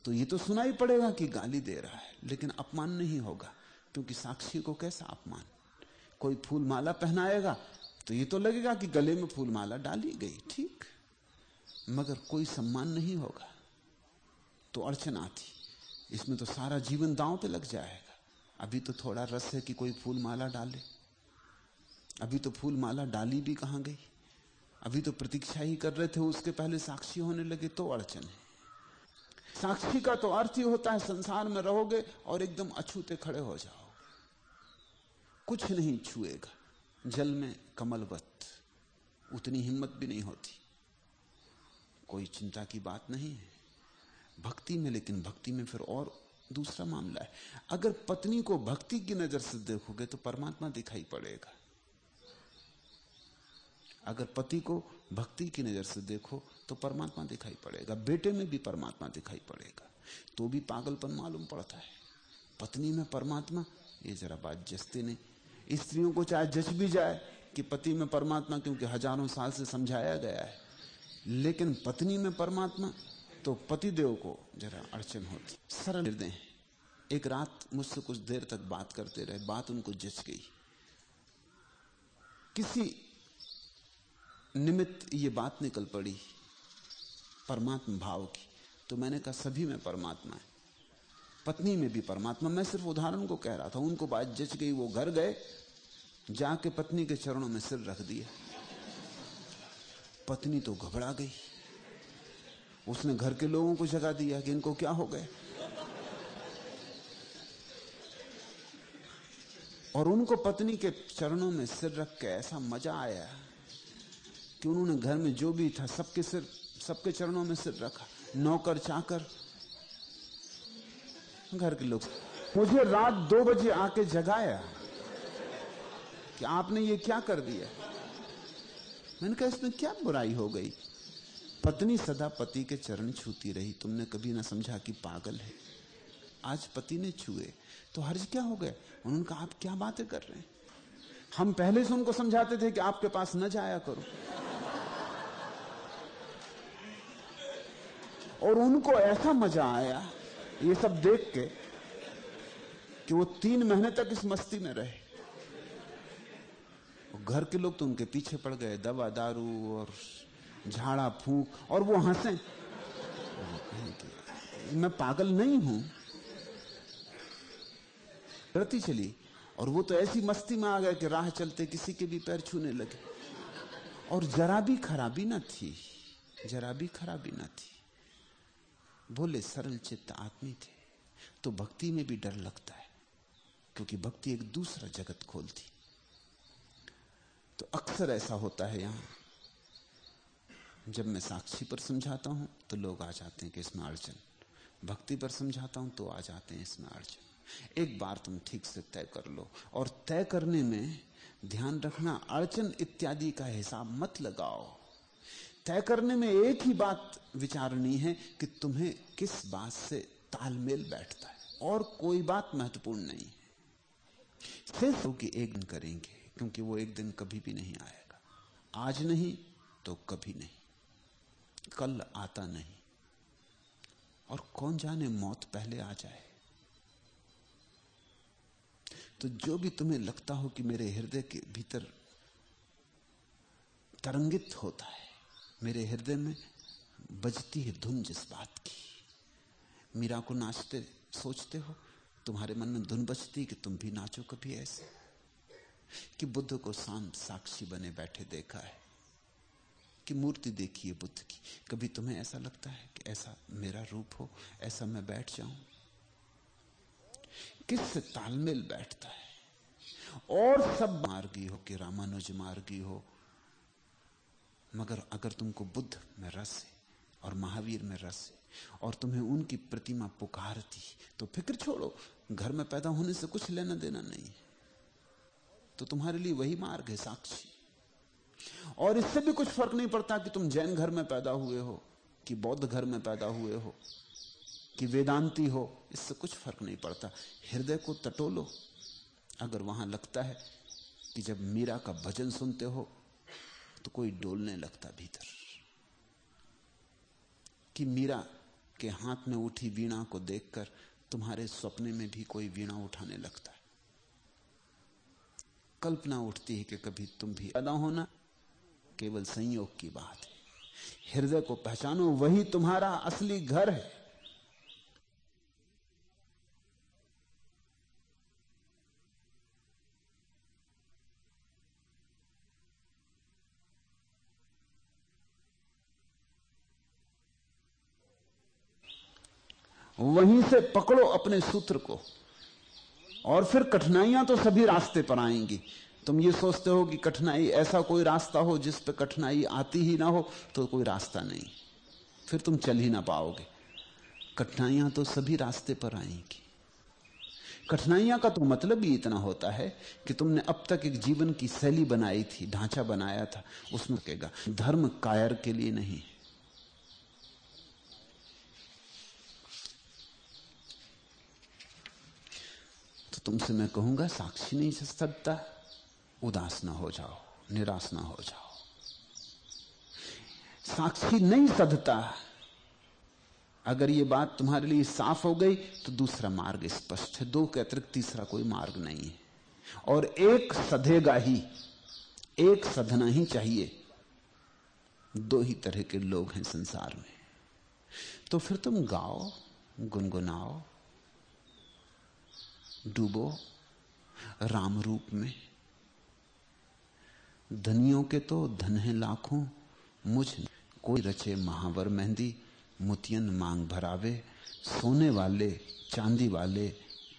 तो ये तो सुनाई पड़ेगा कि गाली दे रहा है, लेकिन अपमान नहीं होगा, क्योंकि साक्षी को कैसा अपमान? कोई फूल माला पहनाएगा तो ये तो लगेगा कि गले में फूल माला डाली गई, ठीक। मगर कोई सम्मान नहीं होगा तो अड़चन आती। इसमें तो सारा जीवन दांव पे लग जाएगा। अभी तो थोड़ा रस है कि कोई फूल माला डाले। अभी तो फूल माला डाली भी कहाँ गई? अभी तो प्रतीक्षा ही कर रहे थे, उसके पहले साक्षी होने लगे तो अड़चन है। साक्षी का तो अर्थ ही होता है, संसार में रहोगे और एकदम अछूते खड़े हो जाओ। कुछ नहीं छुएगा। जल में कमलवत, उतनी हिम्मत भी नहीं होती। कोई चिंता की बात नहीं है। भक्ति में, लेकिन भक्ति में फिर और दूसरा मामला है। अगर पत्नी को भक्ति की नज़र से देखोगे तो परमात्मा दिखाई पड़ेगा। अगर पति को भक्ति की नज़र से देखो तो परमात्मा दिखाई पड़ेगा। बेटे में भी परमात्मा दिखाई पड़ेगा। तो भी पागलपन मालूम पड़ता है। पत्नी में परमात्मा, ये जरा बात जस्ते नहीं। स्त्रियों को चाहे जच भी जाए कि पति में परमात्मा, क्योंकि हज़ारों साल से समझाया गया है। लेकिन पत्नी में परमात्मा तो पतिदेव को जरा अड़चन होती। सरल हृदय एक रात मुझसे कुछ देर तक बात करते रहे। बात उनको जच गई। किसी निमित्त ये बात निकल पड़ी, परमात्मा भाव की। तो मैंने कहा, सभी में परमात्मा है। पत्नी में भी परमात्मा, मैं सिर्फ़ उदाहरण को कह रहा था, उनको बात जच गई, वो घर गए, जाके पत्नी के चरणों में सिर रख दिया पत्नी तो घबरा गई। उसने घर के लोगों को जगा दिया कि इनको क्या हो गए और उनको पत्नी के चरणों में सिर रख के ऐसा मज़ा आया कि उन्होंने घर में जो भी था, सबके सिर, सबके चरणों में सिर रखा। नौकर चाकर घर के लोग। मुझे रात दो बजे आके जगाया कि आपने ये क्या कर दिया? मैंने कहा, इसमें क्या बुराई हो गई? पत्नी सदा पति के चरण छूती रही। तुमने कभी ना समझा कि पागल है। आज पति ने छुए तो हर्ज क्या हो गए उन्होंने कहा, आप क्या बातें कर रहे हैं? हम पहले से उनको समझाते थे कि आपके पास न जाया करो। और उनको ऐसा मज़ा आया ये सब देख के कि वो तीन महीने तक इस मस्ती में रहे। घर के लोग तो उनके पीछे पड़ गए, दवा, दारू और झाड़ा, फूक, और वो हंसे। मैं पागल नहीं हूँ। रती चली, और वो तो ऐसी मस्ती में आ गए कि राह चलते किसी के भी पैर छूने लगे। और जरा भी खराबी ना थी, जरा भी खराबी ना थी। बोले, सरल चित्त आदमी थे। तो भक्ति में भी डर लगता है, क्योंकि भक्ति एक दूसरा जगत खोलती। तो अक्सर ऐसा होता है यहाँ। जब मैं साक्षी पर समझाता हूँ तो लोग आ जाते हैं कि इसमें अड़चन। भक्ति पर समझाता हूँ तो आ जाते हैं, इसमें अड़चन। एक बार तुम ठीक से तय कर लो, और तय करने में ध्यान रखना, अड़चन इत्यादि का हिसाब मत लगाओ। तय करने में एक ही बात विचारनी है कि तुम्हें किस बात से तालमेल बैठता है। और कोई बात महत्वपूर्ण नहीं है। सिर्फ़ कि एक दिन करेंगे, क्योंकि वो एक दिन कभी भी नहीं आएगा। आज नहीं तो कभी नहीं। कल आता नहीं। और कौन जाने मौत पहले आ जाए। तो जो भी तुम्हें लगता हो कि मेरे हृदय के भीतर तरंगित होता है मेरे हृदय में बजती है धुन जिस बात की। मीरा को नाचते, सोचते हो, तुम्हारे मन में धुन बजती कि तुम भी नाचो कभी ऐसे। कि बुद्ध को शांत साक्षी बने बैठे देखा है। कि मूर्ति देखी है बुद्ध की। कभी तुम्हें ऐसा लगता है कि ऐसा मेरा रूप हो, ऐसा मैं बैठ जाऊँ? किससे तालमेल बैठता है? और सब मार्गी हो कि रामानुज मार्गी हो मगर अगर तुमको बुद्ध में रस है और महावीर में रस है और तुम्हें उनकी प्रतिमा पुकारती तो फ़िक्र छोड़ो, घर में पैदा होने से कुछ लेना देना नहीं तो तुम्हारे लिए वही मार्ग है साक्षी। और इससे भी कुछ फ़र्क नहीं पड़ता कि तुम जैन घर में पैदा हुए हो, कि बौद्ध घर में पैदा हुए हो, कि वेदांती हो, इससे कुछ फ़र्क नहीं पड़ता। हृदय को टटोलो अगर वहाँ लगता है कि जब मीरा का भजन सुनते हो तो कोई डोलने लगता भीतर कि मीरा के हाथ में उठी वीणा को देखकर तुम्हारे सपने में भी कोई वीणा उठाने लगता है। कल्पना उठती है कि कभी तुम भी अदा होना केवल संयोग की बात है। हृदय को पहचानो, वही तुम्हारा असली घर है। वहीं से पकड़ो अपने सूत्र को। और फिर कठिनाइयाँ तो सभी रास्ते पर आएँगी। तुम ये सोचते हो कि कठिनाई ऐसा कोई रास्ता हो जिस पे कठिनाई आती ही ना हो तो कोई रास्ता नहीं। फिर तुम चल ही ना पाओगे। कठिनाइयाँ तो सभी रास्ते पर आएँगी। कठिनाइयाँ का तो मतलब ही इतना होता है कि तुमने अब तक एक जीवन की शैली बनाई थी, ढांचा बनाया था। उसमें कहेगा धर्म कायर के लिए नहीं। तो तुमसे मैं कहूँगा, साक्षी नहीं सकता उदास ना हो जाओ, निराश ना हो जाओ। साक्षी नहीं सधता अगर ये बात तुम्हारे लिए साफ़ हो गई तो दूसरा मार्ग स्पष्ट है। दो के अतिरिक्त तीसरा कोई मार्ग नहीं है। और एक सधेगा ही, एक सधना ही चाहिए। दो ही तरह के लोग हैं संसार में। तो फिर तुम गाओ, गुनगुनाओ डूबो, राम रूप में। धनियों के तो धन है लाखों, मुझ कोई रचे महावर मेहंदी, मुतियन मांग भरावे। सोने वाले, चांदी वाले,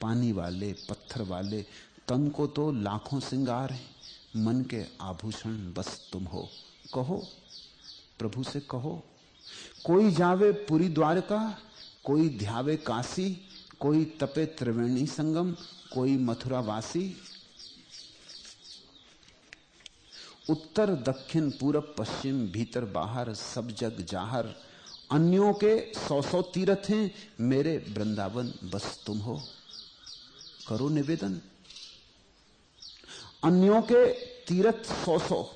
पानी वाले, पत्थर वाले, तन को तो लाखों सिंगार है। मन के आभूषण बस तुम हो। कहो, प्रभु से कहो। कोई जावे पुरी द्वारका, कोई ध्यावे काशी कोई तपे त्रिवेणी संगम, कोई मथुरा वासी। उत्तर, दक्षिण, पूरब, पश्चिम, भीतर, बाहर, सब जग, जाहर। अन्यों के सौ सौ तीर्थ हैं, मेरे वृंदावन, बस तुम हो। करो निवेदन। अन्यों के तीर्थ सौ सौ,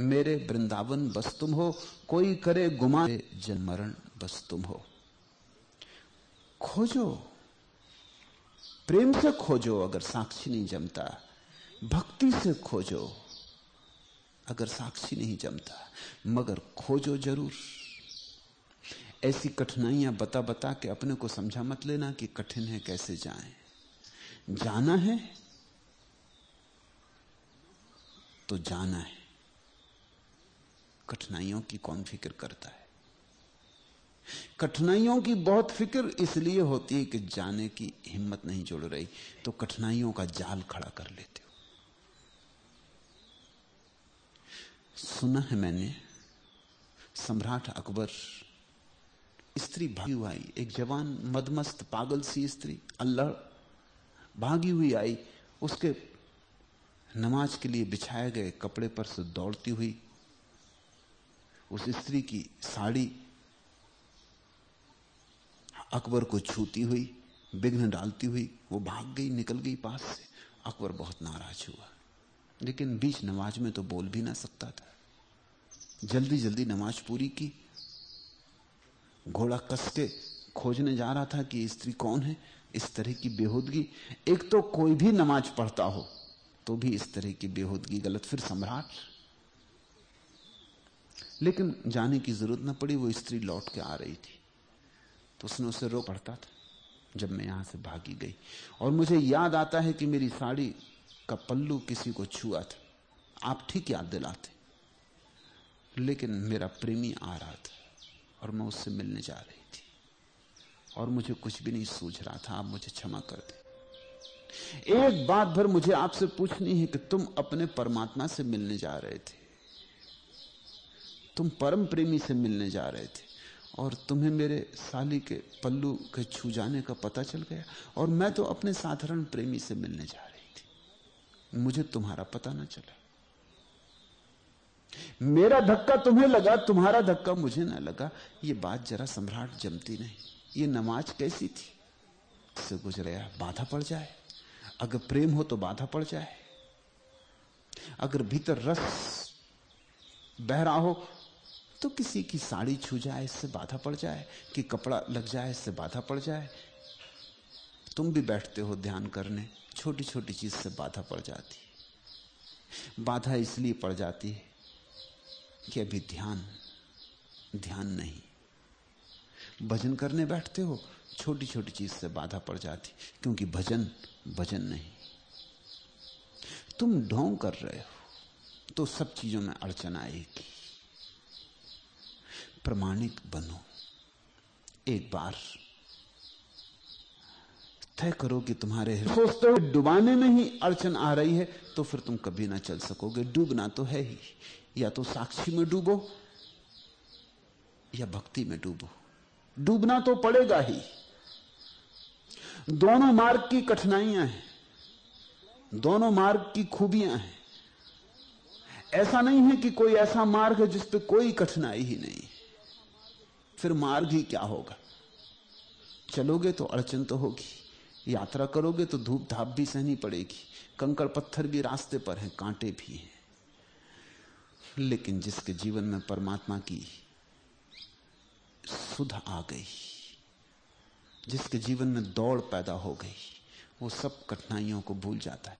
मेरे वृंदावन, बस तुम हो। कोई करे गुमा जन मरण बस तुम हो। खोजो। प्रेम से खोजो अगर साक्षी नहीं जमता। भक्ति से खोजो अगर साक्षी नहीं जमता। मगर खोजो ज़रूर। ऐसी कठिनाइयाँ बता बता के अपने को समझा मत लेना कि कठिन है, कैसे जाएँ। जाना है तो जाना है। कठिनाइयों की कौन फ़िक्र करता है? कठिनाइयों की बहुत फ़िक्र इसलिए होती है कि जाने की हिम्मत नहीं जुड़ रही तो कठिनाइयों का जाल खड़ा कर लेते हो। सुना है मैंने, सम्राट अकबर, स्त्री भागी हुई आई, एक जवान, मदमस्त, पागल सी स्त्री, अल्लाह, भागी हुई आई, उसके नमाज़ के लिए बिछाए गए कपड़े पर से दौड़ती हुई, उस स्त्री की साड़ी अकबर को छूती हुई, विघ्न डालती हुई, वो भाग गई, निकल गई पास से। अकबर बहुत नाराज़ हुआ। लेकिन बीच नमाज़ में तो बोल भी ना सकता था। जल्दी जल्दी नमाज़ पूरी की। घोड़ा कस के खोजने जा रहा था कि स्त्री कौन है? इस तरह की बेहूदगी। एक तो कोई भी नमाज़ पढ़ता हो तो भी इस तरह की बेहूदगी गलत, फिर सम्राट। लेकिन जाने की ज़रूरत न पड़ी, वो स्त्री लौट के आ रही थी। तो उसने उसे रो पड़ता था जब मैं यहाँ से भागी गई। और मुझे याद आता है कि मेरी साड़ी का पल्लू किसी को छुआ था। आप ठीक याद दिलाते। लेकिन मेरा प्रेमी आ रहा था और मैं उससे मिलने जा रही थी। और मुझे कुछ भी नहीं सूझ रहा था आप मुझे क्षमा कर दे। एक बात भर मुझे आपसे पूछनी है कि तुम अपने परमात्मा से मिलने जा रहे थे। तुम परम प्रेमी से मिलने जा रहे थे। और तुम्हें मेरे साली के पल्लू के छू जाने का पता चल गया। और मैं तो अपने साधारण प्रेमी से मिलने जा रही थी। मुझे तुम्हारा पता ना चला। मेरा धक्का तुम्हें लगा, तुम्हारा धक्का मुझे ना लगा। ये बात जरा सम्राट जमती नहीं। ये नमाज़ कैसी थी? से गुजरया बाधा पड़ जाए। अगर प्रेम हो तो बाधा पड़ जाए। अगर भीतर रस बह रहा हो तो किसी की साड़ी छू जाए, इससे बाधा पड़ जाए, कि कपड़ा लग जाए, इससे बाधा पड़ जाए। तुम भी बैठते हो ध्यान करने छोटी छोटी चीज़ से बाधा पड़ जाती बाधा इसलिए पड़ जाती है कि अभी ध्यान ध्यान नहीं। भजन करने बैठते हो छोटी छोटी चीज़ से बाधा पड़ जाती, क्योंकि भजन भजन नहीं। तुम ढोंग कर रहे हो तो सब चीज़ों में अड़चन आएगी। प्रमाणिक बनो। एक बार तय करो कि तुम्हारे सोचते हो डुबाने में ही अड़चन आ रही है तो फिर तुम कभी ना चल सकोगे। डूबना तो है ही। या तो साक्षी में डूबो, या भक्ति में डूबो। डूबना तो पड़ेगा ही। दोनों मार्ग की कठिनाइयाँ हैं। दोनों मार्ग की खूबियाँ हैं। ऐसा नहीं है कि कोई ऐसा मार्ग है जिस पे कोई कठिनाई ही नहीं। फिर मार्ग ही क्या होगा? चलोगे तो अड़चन तो होगी। यात्रा करोगे तो धूप धाप भी सहनी पड़ेगी। कंकड़ पत्थर भी रास्ते पर हैं, कांटे भी हैं। लेकिन जिसके जीवन में परमात्मा की सुध आ गई, जिसके जीवन में दौड़ पैदा हो गई, वो सब कठिनाइयों को भूल जाता है।